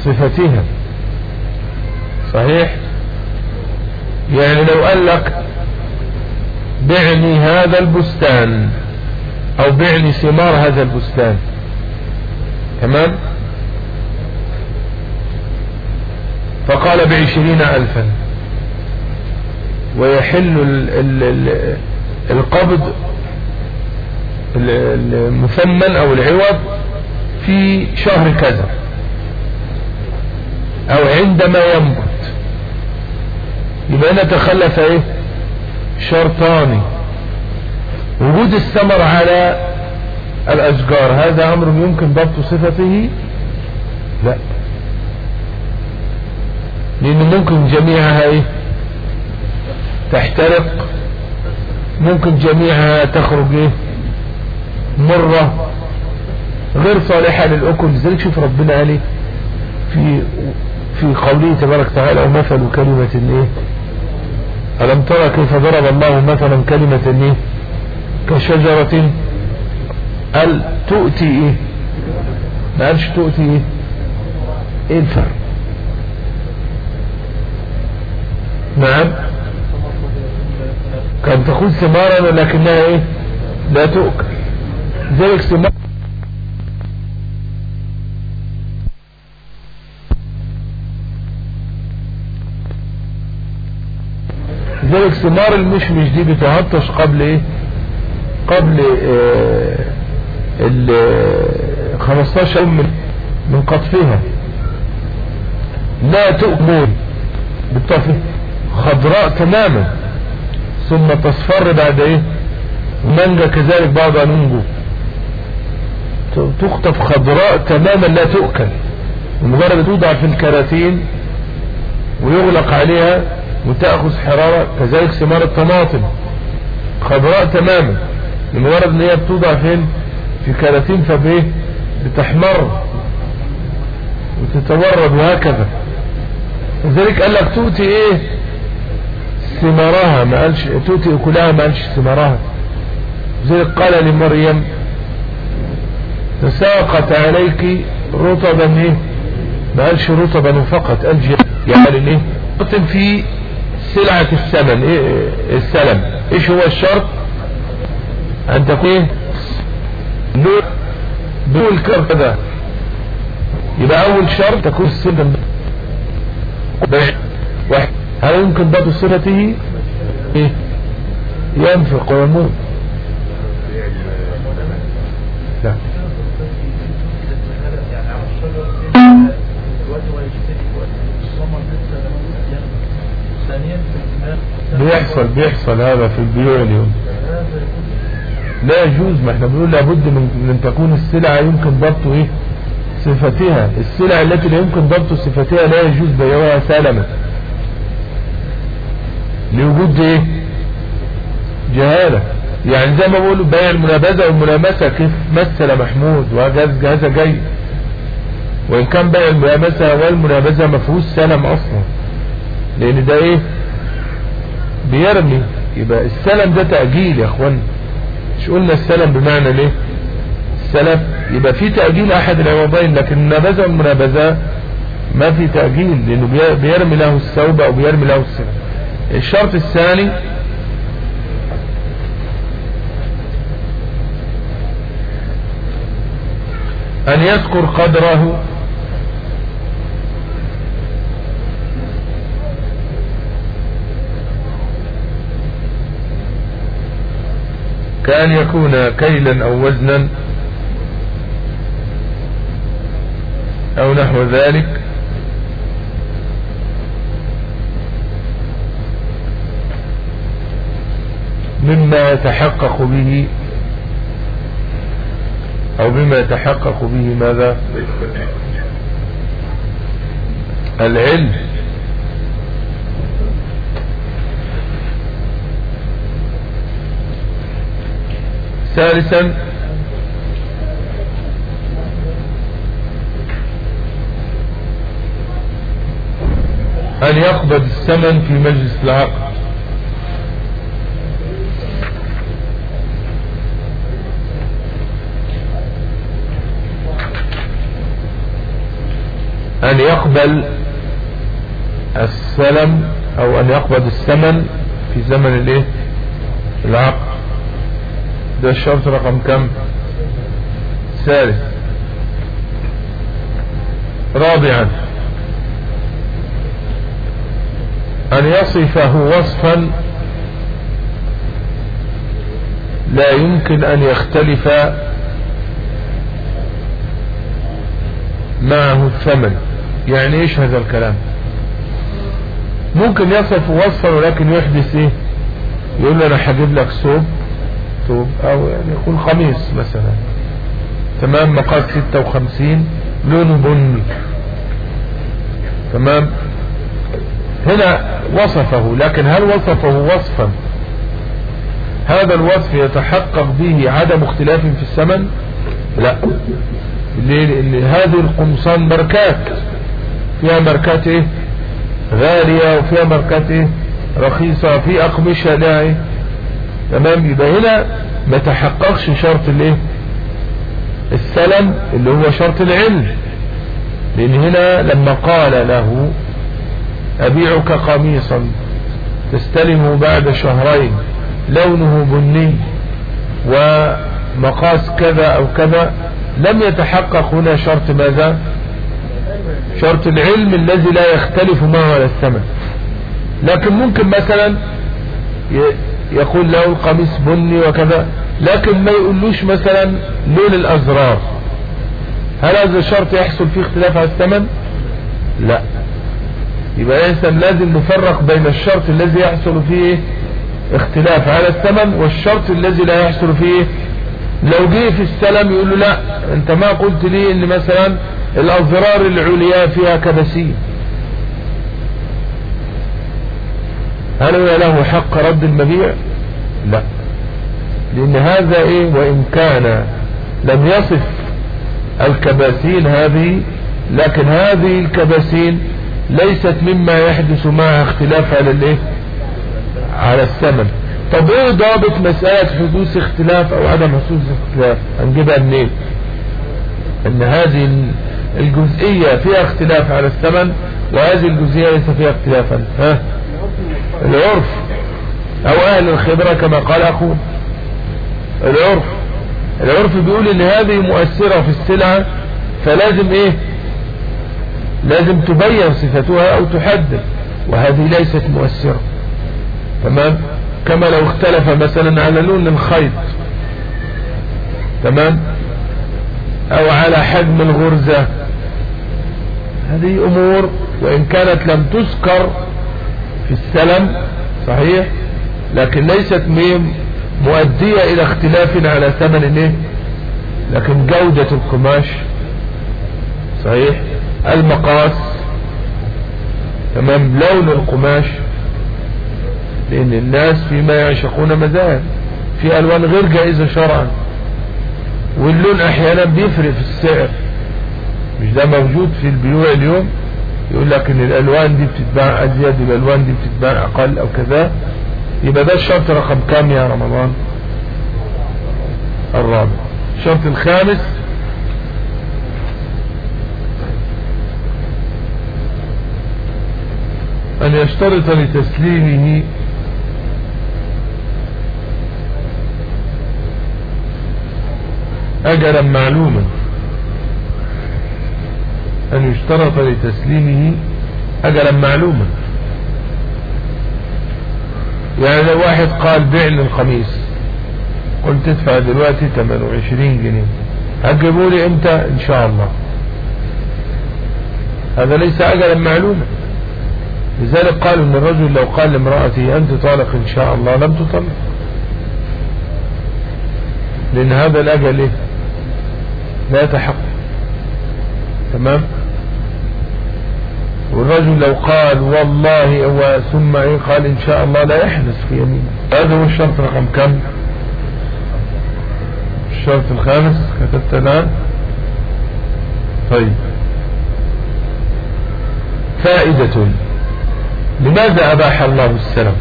صفتها. صحيح؟ يعني لو قال لك بعني هذا البستان أو بعني ثمار هذا البستان. تمام؟ فقال بعشرين الفا. ويحل ال ال ال القبض المثمن أو العوض في شهر كذا أو عندما ينبت يبقى هنا تخلف إيه؟ شرطان وجود الثمر على الأشجار هذا أمر يمكن ضبط صفته؟ لا. لأن ممكن جميعها إيه؟ تحترق. ممكن جميعها تخرج إيه؟ مرة. غير صالحة للأكل. لذلك شوف ربنا قال إيه؟ في في قوله تبارك وتعالى ومثل كلمة إيه؟ ألم ترى كيف ضرب الله مثلا كلمة إيه؟ كشجرة قال تؤتي إيه؟ ما قالش تؤتي إيه؟ إيه الفرق؟ نعم. كان تخذ ثمارا ولكنها إيه؟ لا تؤكل. ذلك ثمار ذلك ثمار المشمش دي بتهطش قبل إيه؟ قبل آه ال 15 يوم من, قطفها. لا تؤكل بالطفل خضراء تماما. ثم تصفر بعد إيه؟ المانجا كذلك بعض ننجو. تخطف خضراء تماما لا تؤكل. مجرد توضع في الكراتين ويغلق عليها وتأخذ حرارة كذلك ثمار الطماطم. خضراء تماما. لمجرد إن هي بتوضع فين؟ في كراتين فبايه بتحمر وتتورد وهكذا. لذلك قال لك تؤتي إيه؟ ثمارها ما قالش تؤتي أكلها ما قالش ثمارها زي قال لمريم تساقط عليك رطبا إيه؟ ما قالش رطبا فقط قال يعني إيه؟ قسم في سلعة الثمن إيه؟ السلم. إيش هو الشرط؟ أن تكون إيه؟ نور دول كذا يبقى أول شرط تكون السلم. واحد هل يمكن ضبط صفته إيه. ينفق ويموت. لا. بيحصل بيحصل هذا في البيوع اليوم. لا يجوز ما إحنا بنقول لابد من ان تكون السلعة يمكن ضبط إيه؟ صفتها. السلع التي لا يمكن ضبط صفتها لا يجوز بيعها سالمة. لوجود إيه؟ جهالة. يعني زي ما بقولوا بيع المنابذة والملامسة كيف مثل محمود وهذا جاي وإن كان بيع الملامسة والمنابذة ما فيهوش سلم أصلا. لأن ده إيه؟ بيرمي. يبقى السلم ده تأجيل يا أخوان. مش قلنا السلم بمعنى ليه السلم. يبقى في تأجيل أحد العوضين لكن النبذة والمنابذة ما في تأجيل لأنه بيرمي له الثوب أو بيرمي له السلم. الشرط الثاني أن يذكر قدره كأن يكون كيلا أو وزنا أو نحو ذلك مما يتحقق به أو بما يتحقق به ماذا؟ العلم. ثالثا أن يقبض الثمن في مجلس العقد أن يقبل السلم أو أن يقبض الثمن في زمن الإيه؟ العقد. ده الشرط رقم كم؟ ثالث. رابعا. أن يصفه وصفا لا يمكن أن يختلف معه الثمن. يعني إيش هذا الكلام؟ ممكن يصف وصفا ولكن يحدث إيه؟ يقول له أنا هجيب لك ثوب ثوب أو يعني يكون قميص مثلا. تمام؟ مقاس 56 لونه بني. تمام؟ هنا وصفه لكن هل وصفه وصفا؟ هذا الوصف يتحقق به عدم اختلاف في الثمن لا. لأن هذه القمصان ماركات فيها ماركات إيه غالية وفيها ماركات إيه رخيصة في اقمشة لها إيه تمام؟ يبقى هنا ما تحققش شرط الايه السلم اللي هو شرط العلم. لأن هنا لما قال له أبيعك قميصا تستلمه بعد شهرين لونه بني ومقاس كذا أو كذا لم يتحقق هنا شرط ماذا؟ شرط العلم الذي لا يختلف معه على الثمن لكن ممكن مثلا يقول له القميص بني وكذا لكن ما يقولوش مثلا لون الأزرار. هل هذا الشرط يحصل فيه اختلاف على الثمن؟ لا. يبقى إنسان لازم نفرق بين الشرط الذي يحصل فيه اختلاف على الثمن والشرط الذي لا يحصل فيه. لو جه في السلم يقول له لا أنت ما قلت لي إن مثلا الازرار العليا فيها كبسين هل هو له حق رد المبيع؟ لا. لأن هذا إيه؟ وإن كان لم يصف الكباسين هذه لكن هذه الكباسين ليست مما يحدث معها اختلاف على الإيه؟ على الثمن. طب إيه ضابط مسألة حدوث اختلاف أو عدم حدوث اختلاف؟ هنجيبها منين؟ إن هذه الجزئية فيها اختلاف على الثمن وهذه الجزئية ليس فيها اختلافا. ها؟ العرف أو أهل الخبرة كما قال أخوه. العرف العرف بيقول إن هذه مؤثرة في السلعة فلازم إيه؟ لازم تبين صفتها أو تحدد وهذه ليست مؤثرة. تمام؟ كما لو اختلف مثلا على لون الخيط. تمام؟ أو على حجم الغرزة. هذه أمور وإن كانت لم تذكر في السلم صحيح؟ لكن ليست مؤدية إلى اختلاف على ثمن إيه؟ لكن جودة القماش صحيح؟ المقاس تمام؟ لون القماش لأن الناس فيما يعشقون مذاهب في ألوان غير جائزة شرعا واللون أحيانا بيفرق في السعر. مش ده موجود في البيوع اليوم؟ يقول لك إن الألوان دي بتتباع أزيد الألوان دي بتتباع أقل أو كذا. يبقى ده الشرط رقم كام يا رمضان؟ الرابع. الشرط الخامس. أن يشترط لتسليمه أجلا معلوما. أن يشترط لتسليمه أجلا معلوما. يعني لو واحد قال بيع القميص قلت تدفع دلوقتي 28 جنيه. هتجيبوا لي إمتى؟ إن شاء الله. هذا ليس اجلا معلوما. لذلك قالوا إن الرجل لو قال لامرأته أنت طالق إن شاء الله لم تطلق. لأن هذا الأجل إيه؟ لا يتحقق. تمام؟ والرجل لو قال والله ثم إيه قال إن شاء الله لا يحدث في يمين. هذا هو الشرط رقم كم؟ الشرط الخامس كتبت الآن. طيب. فائدة. لماذا أباح الله السلام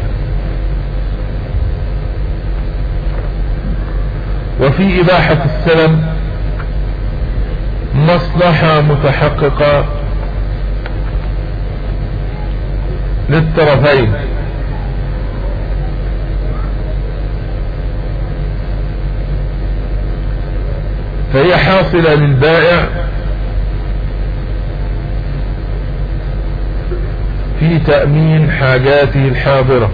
وفي إباحة السلم مصلحة متحققة للطرفين. فهي حاصلة للبائع في تأمين حاجاته الحاضرة.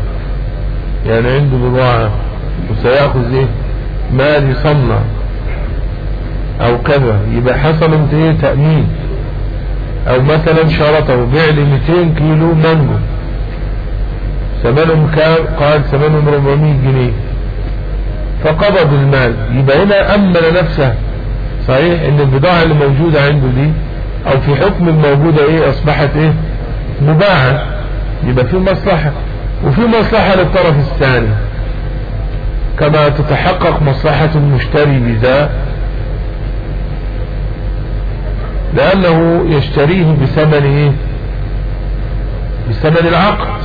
يعني عنده بضاعة وسيأخذ إيه؟ مال يصنع أو كذا. يبقى حصل انت إيه تأمين. أو مثلا شرطه بيع لي 200 كيلو مانجو. ثمنهم كام قال ثمنهم 400 جنيه. فقبض المال. يبقى هنا أمن نفسه. صحيح إن البضاعة اللي موجودة عنده دي أو في حكم الموجودة إيه أصبحت إيه؟ مباعة يبقى في مصلحة. وفي مصلحة للطرف الثاني. كما تتحقق مصلحة المشتري بذا. لأنه يشتريه بثمن إيه؟ بثمن العقد.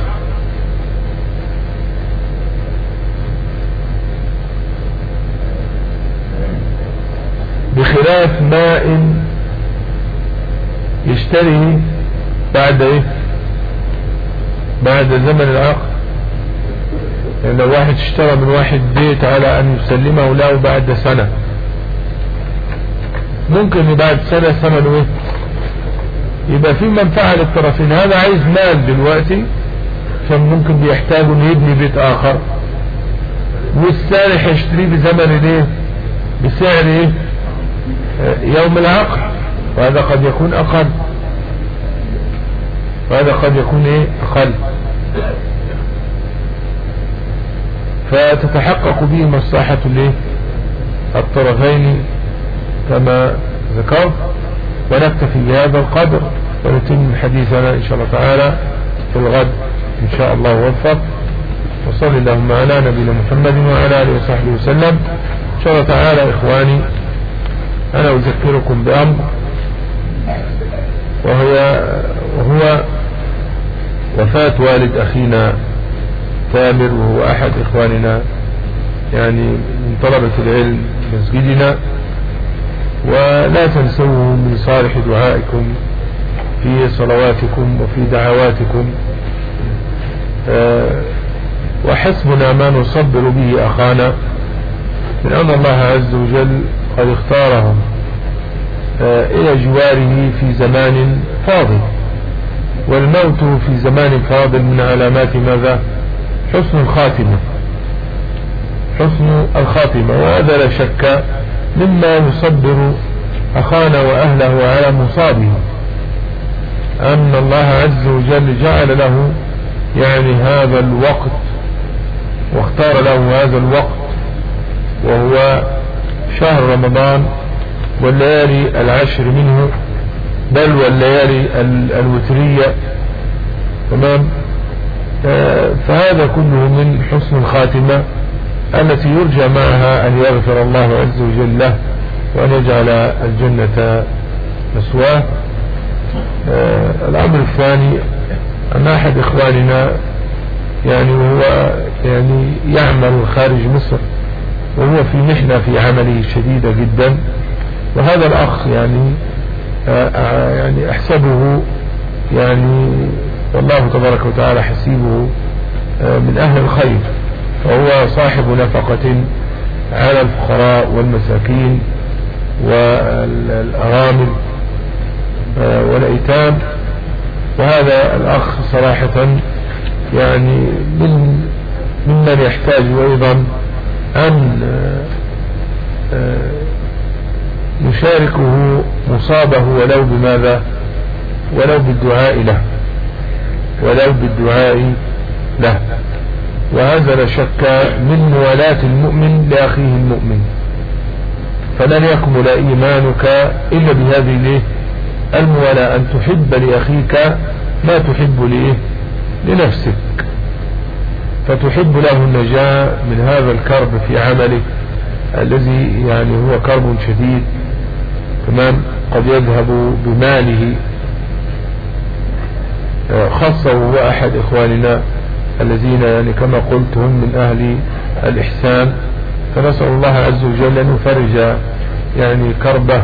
بخلاف ماء يشتري بعد إيه؟ بعد زمن العقد. يعني لو واحد اشترى من واحد بيت على أن يسلمه له بعد سنة. ممكن بعد سنة ثمنه إيه؟ يبقى في منفعة للطرفين هذا عايز مال دلوقتي فممكن بيحتاج إنه يبني بيت آخر. والثاني هيشتريه بزمن إيه؟ بسعر إيه؟ يوم العقد وهذا قد يكون أقل. وهذا قد يكون إيه؟ أقل. فتتحقق به مصلحة الطرفين كما ذكرت ونكتفي بهذا القدر. ونتم حديثنا إن شاء الله تعالى في الغد إن شاء الله وفق. وصلي اللهم على نبينا محمد وعلى آله وصحبه وسلم. إن شاء الله تعالى إخواني أنا أذكركم بأمر وهو وهو وفاة والد أخينا تامر وهو أحد إخواننا يعني من طلبة العلم مسجدنا. ولا تنسوه من صالح دعائكم في صلواتكم وفي دعواتكم. أه وحسبنا ما نصبر به أخانا. من أن الله عز وجل قد اختارهم آه، إلى جواره في زمان فاضل والموت في زمان فاضل من علامات ماذا؟ حسن الخاتمة. حسن الخاتمة وهذا لا شك مما يصبر أخانا وأهله على مصابه. أن الله عز وجل جعل له يعني هذا الوقت واختار له هذا الوقت وهو شهر رمضان والليالي العشر منه بل والليالي الوترية. تمام؟ آه، فهذا كله من حسن الخاتمة التي يرجى معها أن يغفر الله عز وجل له وأن يجعل الجنة مسواه. آه، الأمر الثاني أن أحد إخواننا يعني وهو يعني يعمل خارج مصر. وهو في محنة في عمله شديدة جدا. وهذا الأخ يعني آه، يعني أحسبه يعني والله تبارك وتعالى حسيبه آه، من أهل الخير. فهو صاحب نفقة على الفقراء والمساكين والأرامل آه، والأيتام. وهذا الأخ صراحة يعني من ممن يحتاج أيضا أن آه، نشاركه مصابه ولو بماذا؟ ولو بالدعاء له. ولو بالدعاء له. وهذا لا شك من موالاة المؤمن لأخيه المؤمن. فلن يكمل إيمانك إلا بهذه الموالاة أن تحب لأخيك ما تحب لنفسك. فتحب له النجاة من هذا الكرب في عمله الذي يعني هو كرب شديد تمام؟ قد يذهب بماله خاصة وهو أحد إخواننا الذين يعني كما قلت هم من أهل الإحسان. فنسأل الله عز وجل أن يفرج يعني كربه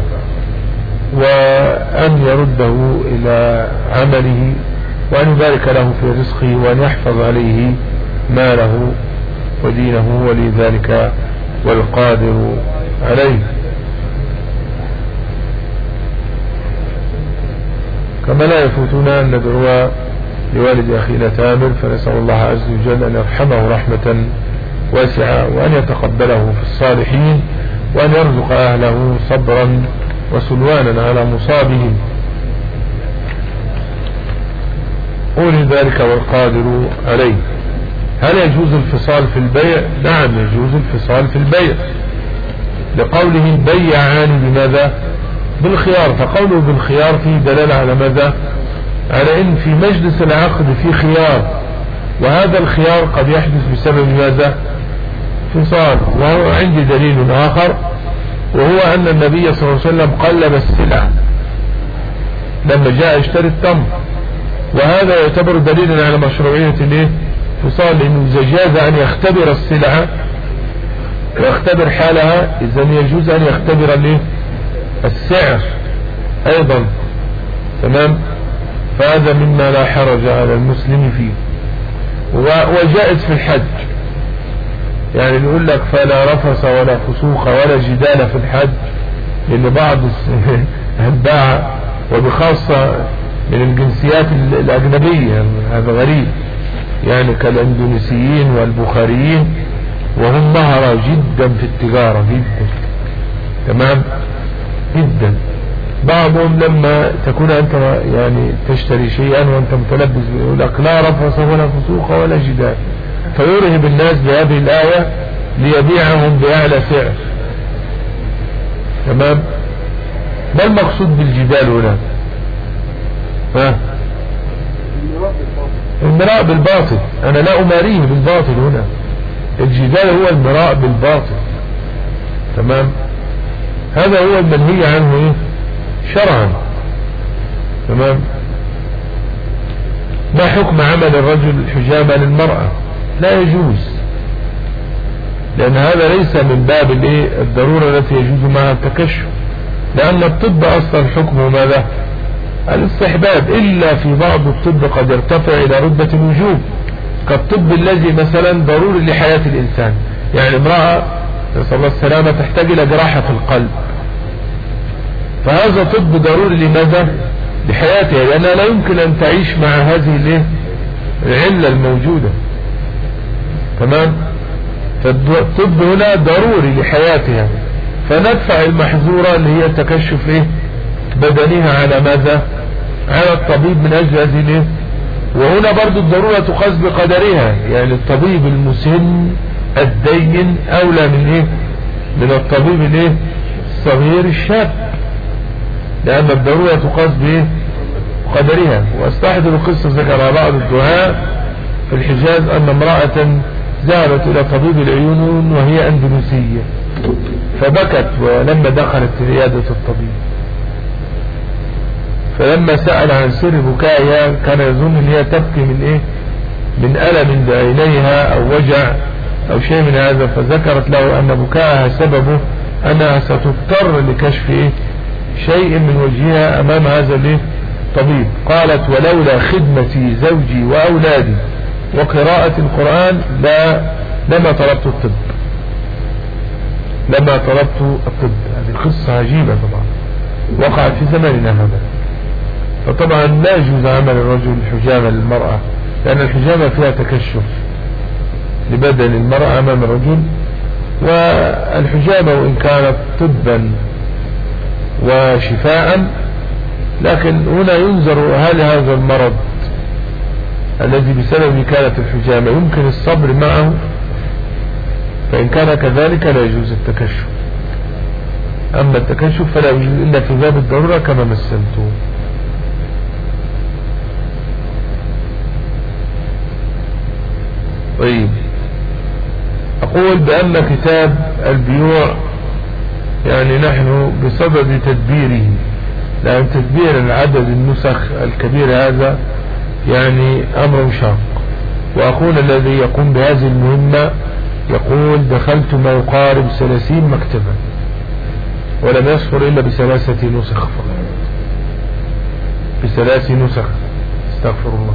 وأن يرده إلى عمله وأن يبارك له في رزقه وأن يحفظ عليه ماله ودينه ولذلك والقادر عليه. كما لا يفوتنا أن ندعو لوالد أخينا تامر فنسأل الله عز وجل أن يرحمه رحمة واسعة وأن يتقبله في الصالحين وأن يرزق أهله صبرا وسلوانا على مصابهم قول ذلك والقادر عليه. هل يجوز الفصال في البيع؟ نعم يجوز الفصال في البيع. لقوله البيعان بماذا؟ بالخيار. فقوله بالخيار فيه دلالة على ماذا؟ على إن في مجلس العقد في خيار وهذا الخيار قد يحدث بسبب ماذا؟ فصال. وهو عندي دليل آخر وهو أن النبي صلى الله عليه وسلم قلب السلع لما جاء اشتري التمر. وهذا يعتبر دليلا على مشروعية الإيه؟ اذا جاز أن يختبر السلعة ويختبر حالها اذا يجوز أن يختبر السعر أيضا. تمام؟ فهذا مما لا حرج على المسلم فيه. وجائز في الحج. يعني نقول لك فلا رفص ولا فسوق ولا جدال في الحج لأن بعض الباع وبخاصة من الجنسيات الأجنبية هذا غريب. يعني كالأندونيسيين والبخاريين وهم مهرة جدا في التجارة جدا. تمام؟ جدا. بعضهم لما تكون أنت يعني تشتري شيئا وأنت متلبس يقول لك لا رفص ولا فسوق ولا جدال. فيرهب الناس بهذه الآية ليبيعهم بأعلى سعر. تمام؟ ما المقصود بالجدال هنا؟ ها؟ المراء بالباطل. أنا لا أماريه بالباطل هنا. الجدال هو المراء بالباطل. تمام؟ هذا هو المنهي عنه إيه؟ شرعا. تمام؟ ما حكم عمل الرجل حجامة للمرأة؟ لا يجوز. لأن هذا ليس من باب الضرورة التي يجوز معها التكشف. لأن الطب أصلا حكمه ماذا؟ الاستحباب إلا في بعض الطب قد يرتفع إلى رتبة الوجوب كالطب الذي مثلا ضروري لحياة الإنسان. يعني امرأة نسأل الله السلامة تحتاج إلى جراحة في القلب. فهذا طب ضروري لماذا؟ لحياتها لأنها لا يمكن أن تعيش مع هذه العلة الموجودة. تمام؟ فالطب هنا ضروري لحياتها. فندفع المحظورة اللي هي تكشف إيه؟ بدنها على ماذا؟ على الطبيب من أجل هذه وهنا برضو الضرورة تقاس بقدرها. يعني الطبيب المسن الدين أولى من إيه؟ من الطبيب الإيه؟ الصغير الشاب. لأن الضرورة تقاس بإيه؟ قدرها. وأستحضر قصة ذكرها بعض الدعاء في الحجاز أن امرأة ذهبت إلى طبيب العيون وهي أندونيسية. فبكت ولما دخلت عيادة الطبيب. فلما سأل عن سر بكائها كان يظن إن هي تبكي من إيه؟ من ألم بعينيها أو وجع أو شيء من هذا فذكرت له أن بكائها سببه أنها ستضطر لكشف إيه؟ شيء من وجهها أمام هذا الإيه؟ طبيب. قالت ولولا خدمتي زوجي وأولادي وقراءة القرآن لا لما طلبت الطب. لما طلبت الطب. هذه قصة عجيبة طبعا. وقعت في زماننا هذا. فطبعا لا يجوز عمل الرجل حجامة للمرأة لأن الحجامة فيها تكشف لبدن المرأة أمام الرجل والحجامة وإن كانت طبا وشفاء لكن هنا ينظر هل هذا المرض الذي بسببه كانت الحجامة يمكن الصبر معه؟ فإن كان كذلك لا يجوز التكشف. أما التكشف فلا يجوز إلا في باب الضرورة كما مثلته طيب. أقول بأن كتاب البيوع يعني نحن بصدد تدبيره لأن تدبير العدد النسخ الكبير هذا يعني أمر شاق. وأخونا الذي يقوم بهذه المهمة يقول دخلت ما يقارب ثلاثين مكتبا ولم يصفر إلا بثلاثة نسخ فقط. بثلاث نسخ استغفر الله.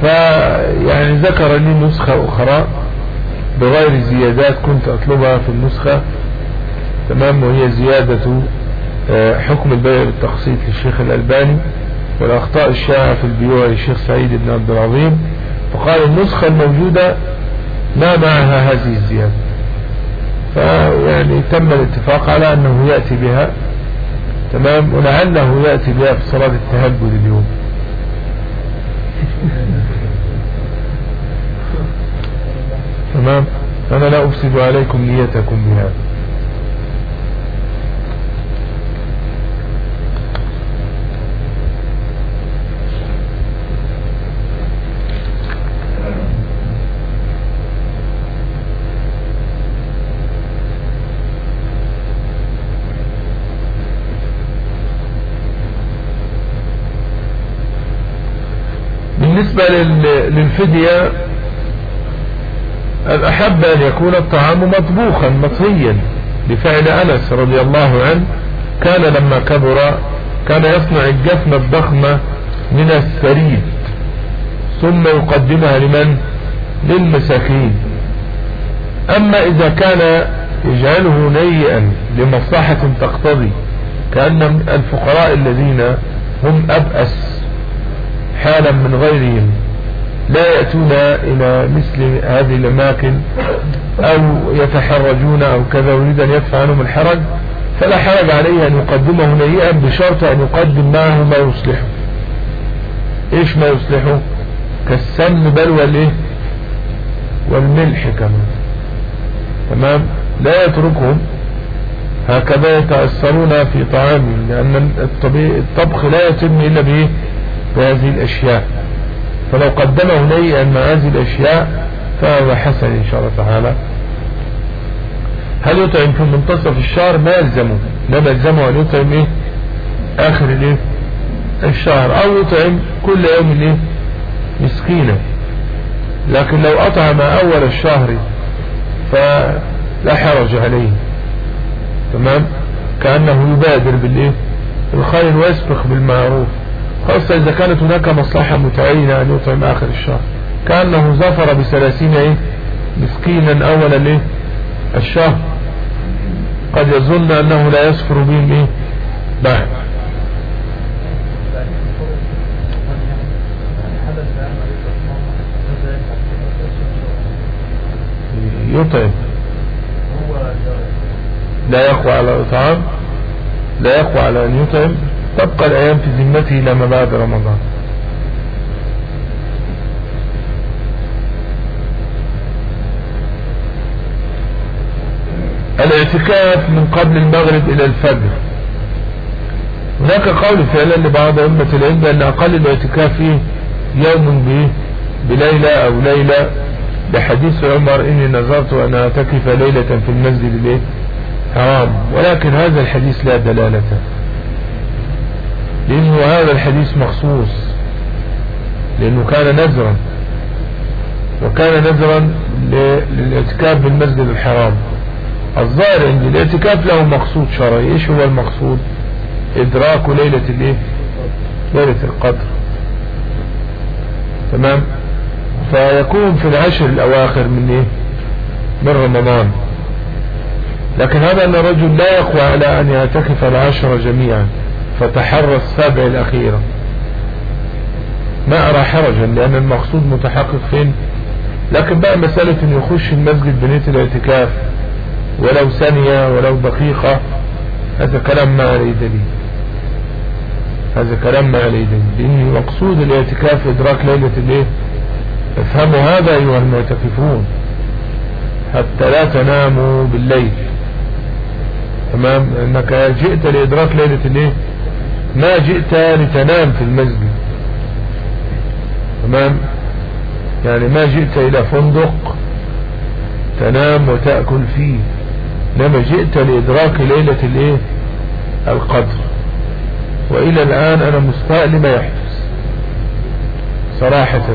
فيعني ذكر لي نسخة أخرى بغير زيادات كنت أطلبها في النسخة تمام؟ وهي زيادة آه، حكم البيع بالتقسيط للشيخ الألباني والأخطاء الشائعة في البيوع للشيخ سعيد بن عبد العظيم. فقال النسخة الموجودة ما معها هذه الزيادة. فيعني تم الاتفاق على أنه يأتي بها تمام؟ ولعله يأتي بها في صلاة التهجد اليوم. تمام؟ أنا لا أفسد عليكم نيتكم بهذا بالنسبة للفدية الأحب أن يكون الطعام مطبوخا مطهيا. لفعل أنس رضي الله عنه كان لما كبر كان يصنع الجفن الضخمة من الثريد ثم يقدمها لمن؟ للمساكين. أما إذا كان يجعله نيئا لمصلحة تقتضي كأن الفقراء الذين هم أبأس حالا من غيرهم. لا يأتون إلى مثل هذه الأماكن أو يتحرجون أو كذا يريد أن يدفع عنهم الحرج فلا حرج عليه أن يقدمه نيئا بشرط أن يقدم معه ما يصلحه. إيش ما يصلحه؟ كالسم بل والإيه؟ والملح كمان. تمام؟ لا يتركهم. هكذا يتأثرون في طعامهم لأن الطبخ لا يتم إلا بهذه الأشياء. فلو قدمه نيئا مع هذه الأشياء فهو حسن إن شاء الله تعالى. هل يطعم في منتصف الشهر؟ ما يلزمه. ما يلزمه أن يطعم إيه؟ آخر الإيه؟ الشهر. أو يطعم كل يوم إيه مسكينة. لكن لو أطعم أول الشهر فلا حرج عليه. تمام؟ كأنه يبادر بالإيه؟ الخير ويسبق بالمعروف. خاصة إذا كانت هناك مصلحة متعينة أن يطعم آخر الشهر كأنه ظفر بثلاثين إيه؟ مسكينا أولا إيه؟ الشهر. قد يظن أنه لا يسفر بهم إيه؟ بعد. يطعم. لا يقوى على الإطعام لا يقوى على أن يطعم. تبقى الأيام في ذمته إلى ما بعد رمضان. الاعتكاف من قبل المغرب إلى الفجر. هناك قول فعلا لبعض أمة العلم أن أقل الاعتكاف فيه يوم به بليلة أو ليلة. لحديث عمر إني نظرت أن أعتكف ليلة في المسجد الايه حرام. ولكن هذا الحديث لا دلالة. لأنه هذا الحديث مخصوص لأنه كان نذرا وكان نذرا للإعتكاف بالمسجد الحرام. الظاهر إن الإعتكاف له مقصود شرعي. إيش هو المقصود؟ إدراك ليلة الإيه؟ ليلة القدر. تمام؟ فيكون في العشر الأواخر من إيه؟ من رمضان. لكن هذا أن الرجل لا يقوى على أن يعتكف العشر جميعا. فتحرى السبع الأخيرة. ما أرى حرجا لأن المقصود متحقق فين؟ لكن بقى مسألة إن يخش المسجد بنية الاعتكاف ولو ثانية ولو دقيقة هذا كلام ما عليه دليل. هذا كلام ما عليه دليل. لأن مقصود الاعتكاف إدراك ليلة الايه افهموا هذا أيها المعتكفون. حتى لا تناموا بالليل. تمام؟ انك جئت لإدراك ليلة الايه ما جئت لتنام في المسجد. تمام؟ يعني ما جئت إلى فندق تنام وتأكل فيه. إنما جئت لإدراك ليلة الإيه؟ القدر. وإلى الآن أنا مستاء لما يحدث. صراحة.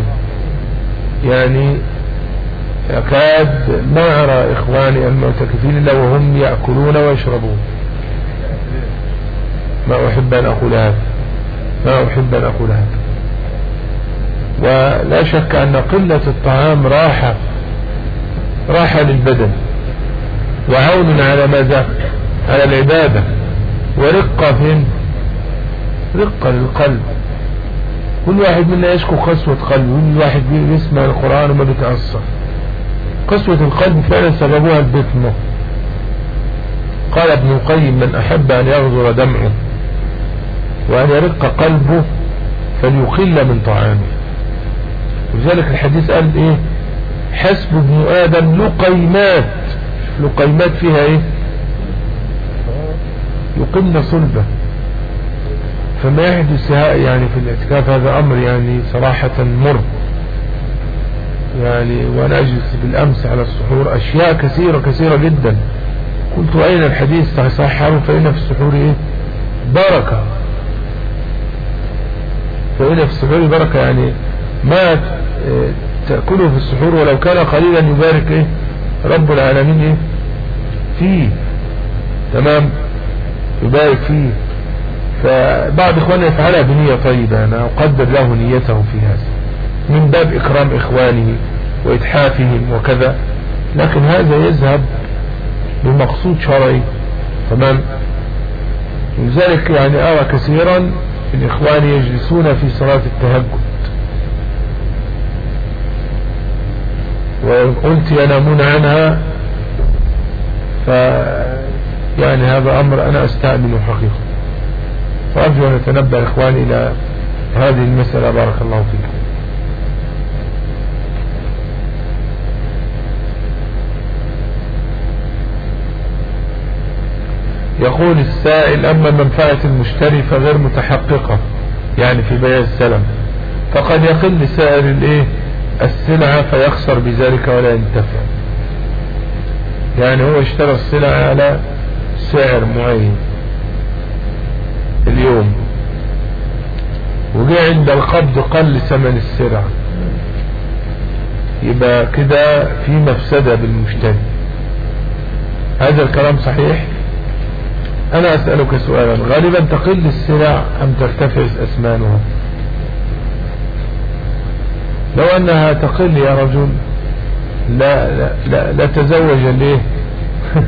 يعني أكاد ما أرى إخواني المعتكفين إلا وهم يأكلون ويشربون. ما أحب أن أقول هذا. ما أحب أن أقول هذا. ولا شك أن قلة الطعام راحة. راحة للبدن. وعون على ماذا على العبادة. ورقة فين رقة للقلب. كل واحد منا يشكو قسوة قلب كل واحد يسمع القرآن وما بيتأثر. قسوة القلب فعلا سببها البطنة قال ابن القيم من أحب أن يغزر دمعه وأن يرق قلبه فليخل من طعامه. ولذلك الحديث قال إيه؟ حسب ابن آدم لقيمات. لقيمات فيها إيه؟ يقمن صلبة. فما يحدث يعني في الاعتكاف هذا أمر يعني صراحة مر. يعني وأنا أجلس بالأمس على السحور أشياء كثيرة كثيرة جدا. قلت أين الحديث؟ صححه فإن في السحور إيه؟ بركة فإن في السحور بركة يعني ما تأكله في السحور ولو كان قليلا يبارك إيه؟ رب العالمين إيه؟ فيه. تمام؟ يبارك فيه. فبعض إخواننا يفعلها بنية طيبة. أنا أقدر له نيته في هذا. من باب إكرام إخوانه وإتحافهم وكذا. لكن هذا يذهب بمقصود شرعي. تمام؟ لذلك يعني أرى كثيرا من إخواني يجلسون في صلاة التهجد. وإن قلت ينامون عنها ف يعني هذا أمر أنا أستأمن حقيقة. فأرجو أن يتنبه إخواني إلى هذه المسألة. بارك الله فيكم. يقول السائل أما منفعة المشتري فغير متحققة يعني في بيع السلم. فقد يقل سائر الإيه؟ السلعة فيخسر بذلك ولا ينتفع. يعني هو اشترى السلعة على سعر معين اليوم. وجاء عند القبض قل ثمن السلعة. يبقى كده في مفسدة بالمشتري. هذا الكلام صحيح؟ أنا أسألك سؤالا. غالبا تقل السلع أم ترتفع اثمانها لو أنها تقل يا رجل لا لا لا, لا تزوج ليه؟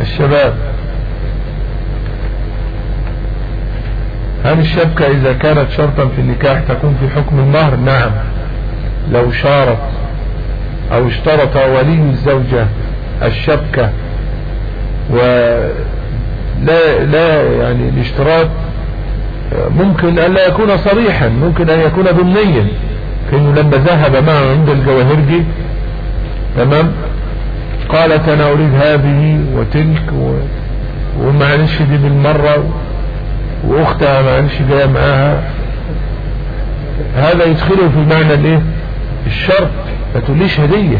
الشباب. هل الشبكة إذا كانت شرطا في النكاح تكون في حكم المهر؟ نعم. لو شارط أو اشترط ولي الزوجة الشبكة ولا لا يعني الاشتراط ممكن أن لا يكون صريحا ممكن أن يكون ضمنيا كأنه لما ذهب معه عند الجواهرجي تمام؟ قالت أنا أريد هذه وتلك و... ومعلش دي بالمرة وأختها معلش جاية معاها. هذا يدخله في معنى الإيه؟ الشرط. ما تقوليش هدية.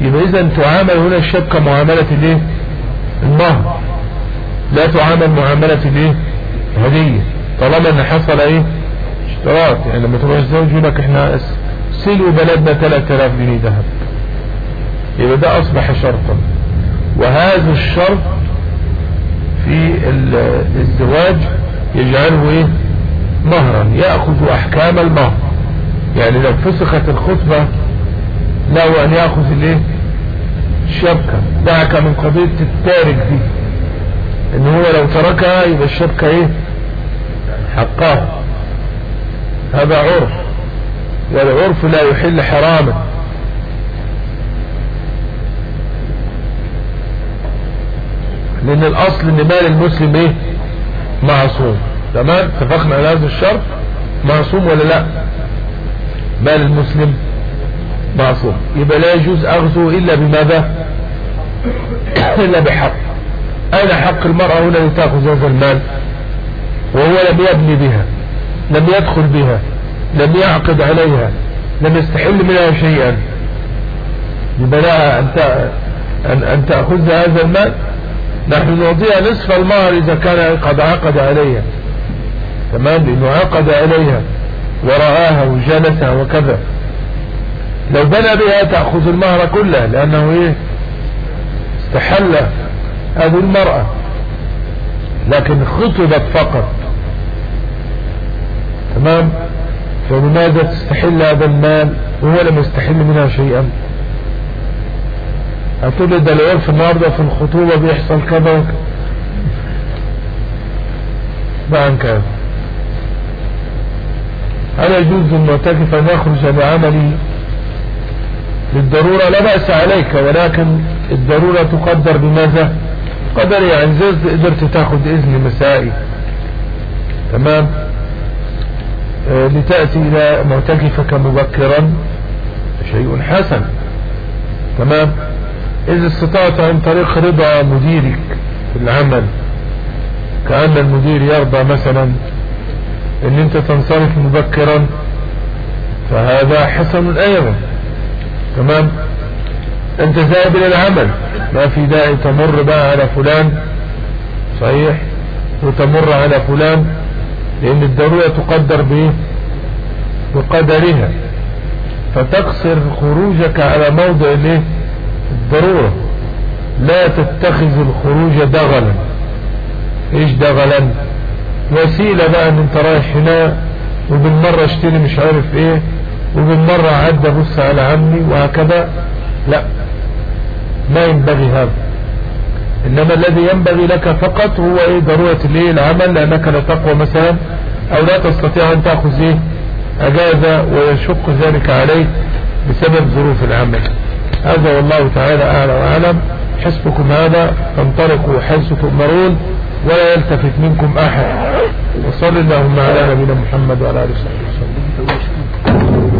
يبقى اذا تعامل هنا الشبكة معاملة الإيه؟ المهر لا تعامل معاملة الايه هدية. طالما إن حصل إيه؟ اشتراط يعني لما تروح الزوج يقول لك إحنا سلوا بلدنا 3000 جنيه ذهب. يبقى ده أصبح شرطا. وهذا الشرط في الزواج يجعله إيه؟ مهرا. يأخذ أحكام المهر. يعني لو فسخت الخطبة له أن يأخذ الإيه؟ الشبكة. دعك من قضية التارك دي. إن هو لو تركها يبقى الشبكة إيه؟ حقها. هذا عرف. والعرف لا يحل حراما. لأن الأصل إن مال المسلم إيه؟ معصوم. تمام؟ اتفقنا على هذا الشرط؟ معصوم ولا لا؟ مال المسلم معصوم يبقى لا يجوز اخذه إلا بماذا؟ إلا بحق. أين حق المرأة هنا لتأخذ هذا المال؟ وهو لم يبني بها لم يدخل بها لم يعقد عليها لم يستحل منها شيئا. يبقى لها أن تأخذ هذا المال. نحن نعطيها نصف المهر إذا كان قد عقد عليها. تمام؟ لأنه عقد عليها ورآها وجلسها وكذا. لو بنى بها تأخذ المهر كله لأنه إيه؟ استحل هذه المرأة. لكن خطبت فقط. تمام؟ فلماذا تستحل هذا المال؟ وهو لم يستحل منها شيئا. هتقول ده العرف النهارده في الخطوبة بيحصل كذا. عن كذا هل يجوز للمعتكف أن يخرج بعمله للضرورة لا بأس عليك ولكن الضرورة تقدر بماذا؟ قدر يعني زي قدرت تاخد اذن مسائي. تمام؟ آه لتأتي إلى معتكفك مبكرا شيء حسن. تمام؟ اذا استطعت عن طريق رضا مديرك في العمل كأن المدير يرضى مثلا إن أنت تنصرف مبكرا فهذا حسن أيضا. تمام؟ أنت ذاهب إلى العمل ما في داعي تمر بقى على فلان. صحيح؟ وتمر على فلان. لأن الضرورة تقدر بإيه؟ بقدرها. فتقصر خروجك على موضع الايه الضرورة. لا تتخذ الخروج دغلا. إيش دغلا؟ وسيلة بقى إن أنت رايح هنا. وبالمرة اشتري مش عارف إيه. وبالمرة عدى بص على عمي وهكذا. لا ما ينبغي هذا. إنما الذي ينبغي لك فقط هو إيه؟ ضرورة الإيه؟ العمل لأنك لا تقوى مثلا أو لا تستطيع أن تأخذ إيه؟ أجازة ويشق ذلك عليك بسبب ظروف العمل. هذا والله تعالى أعلى وأعلم. حسبكم هذا فانطلقوا حيث تؤمرون ولا يلتفت منكم أحد. وصل اللهم على نبينا محمد وعلى آله وصحبه وسلم.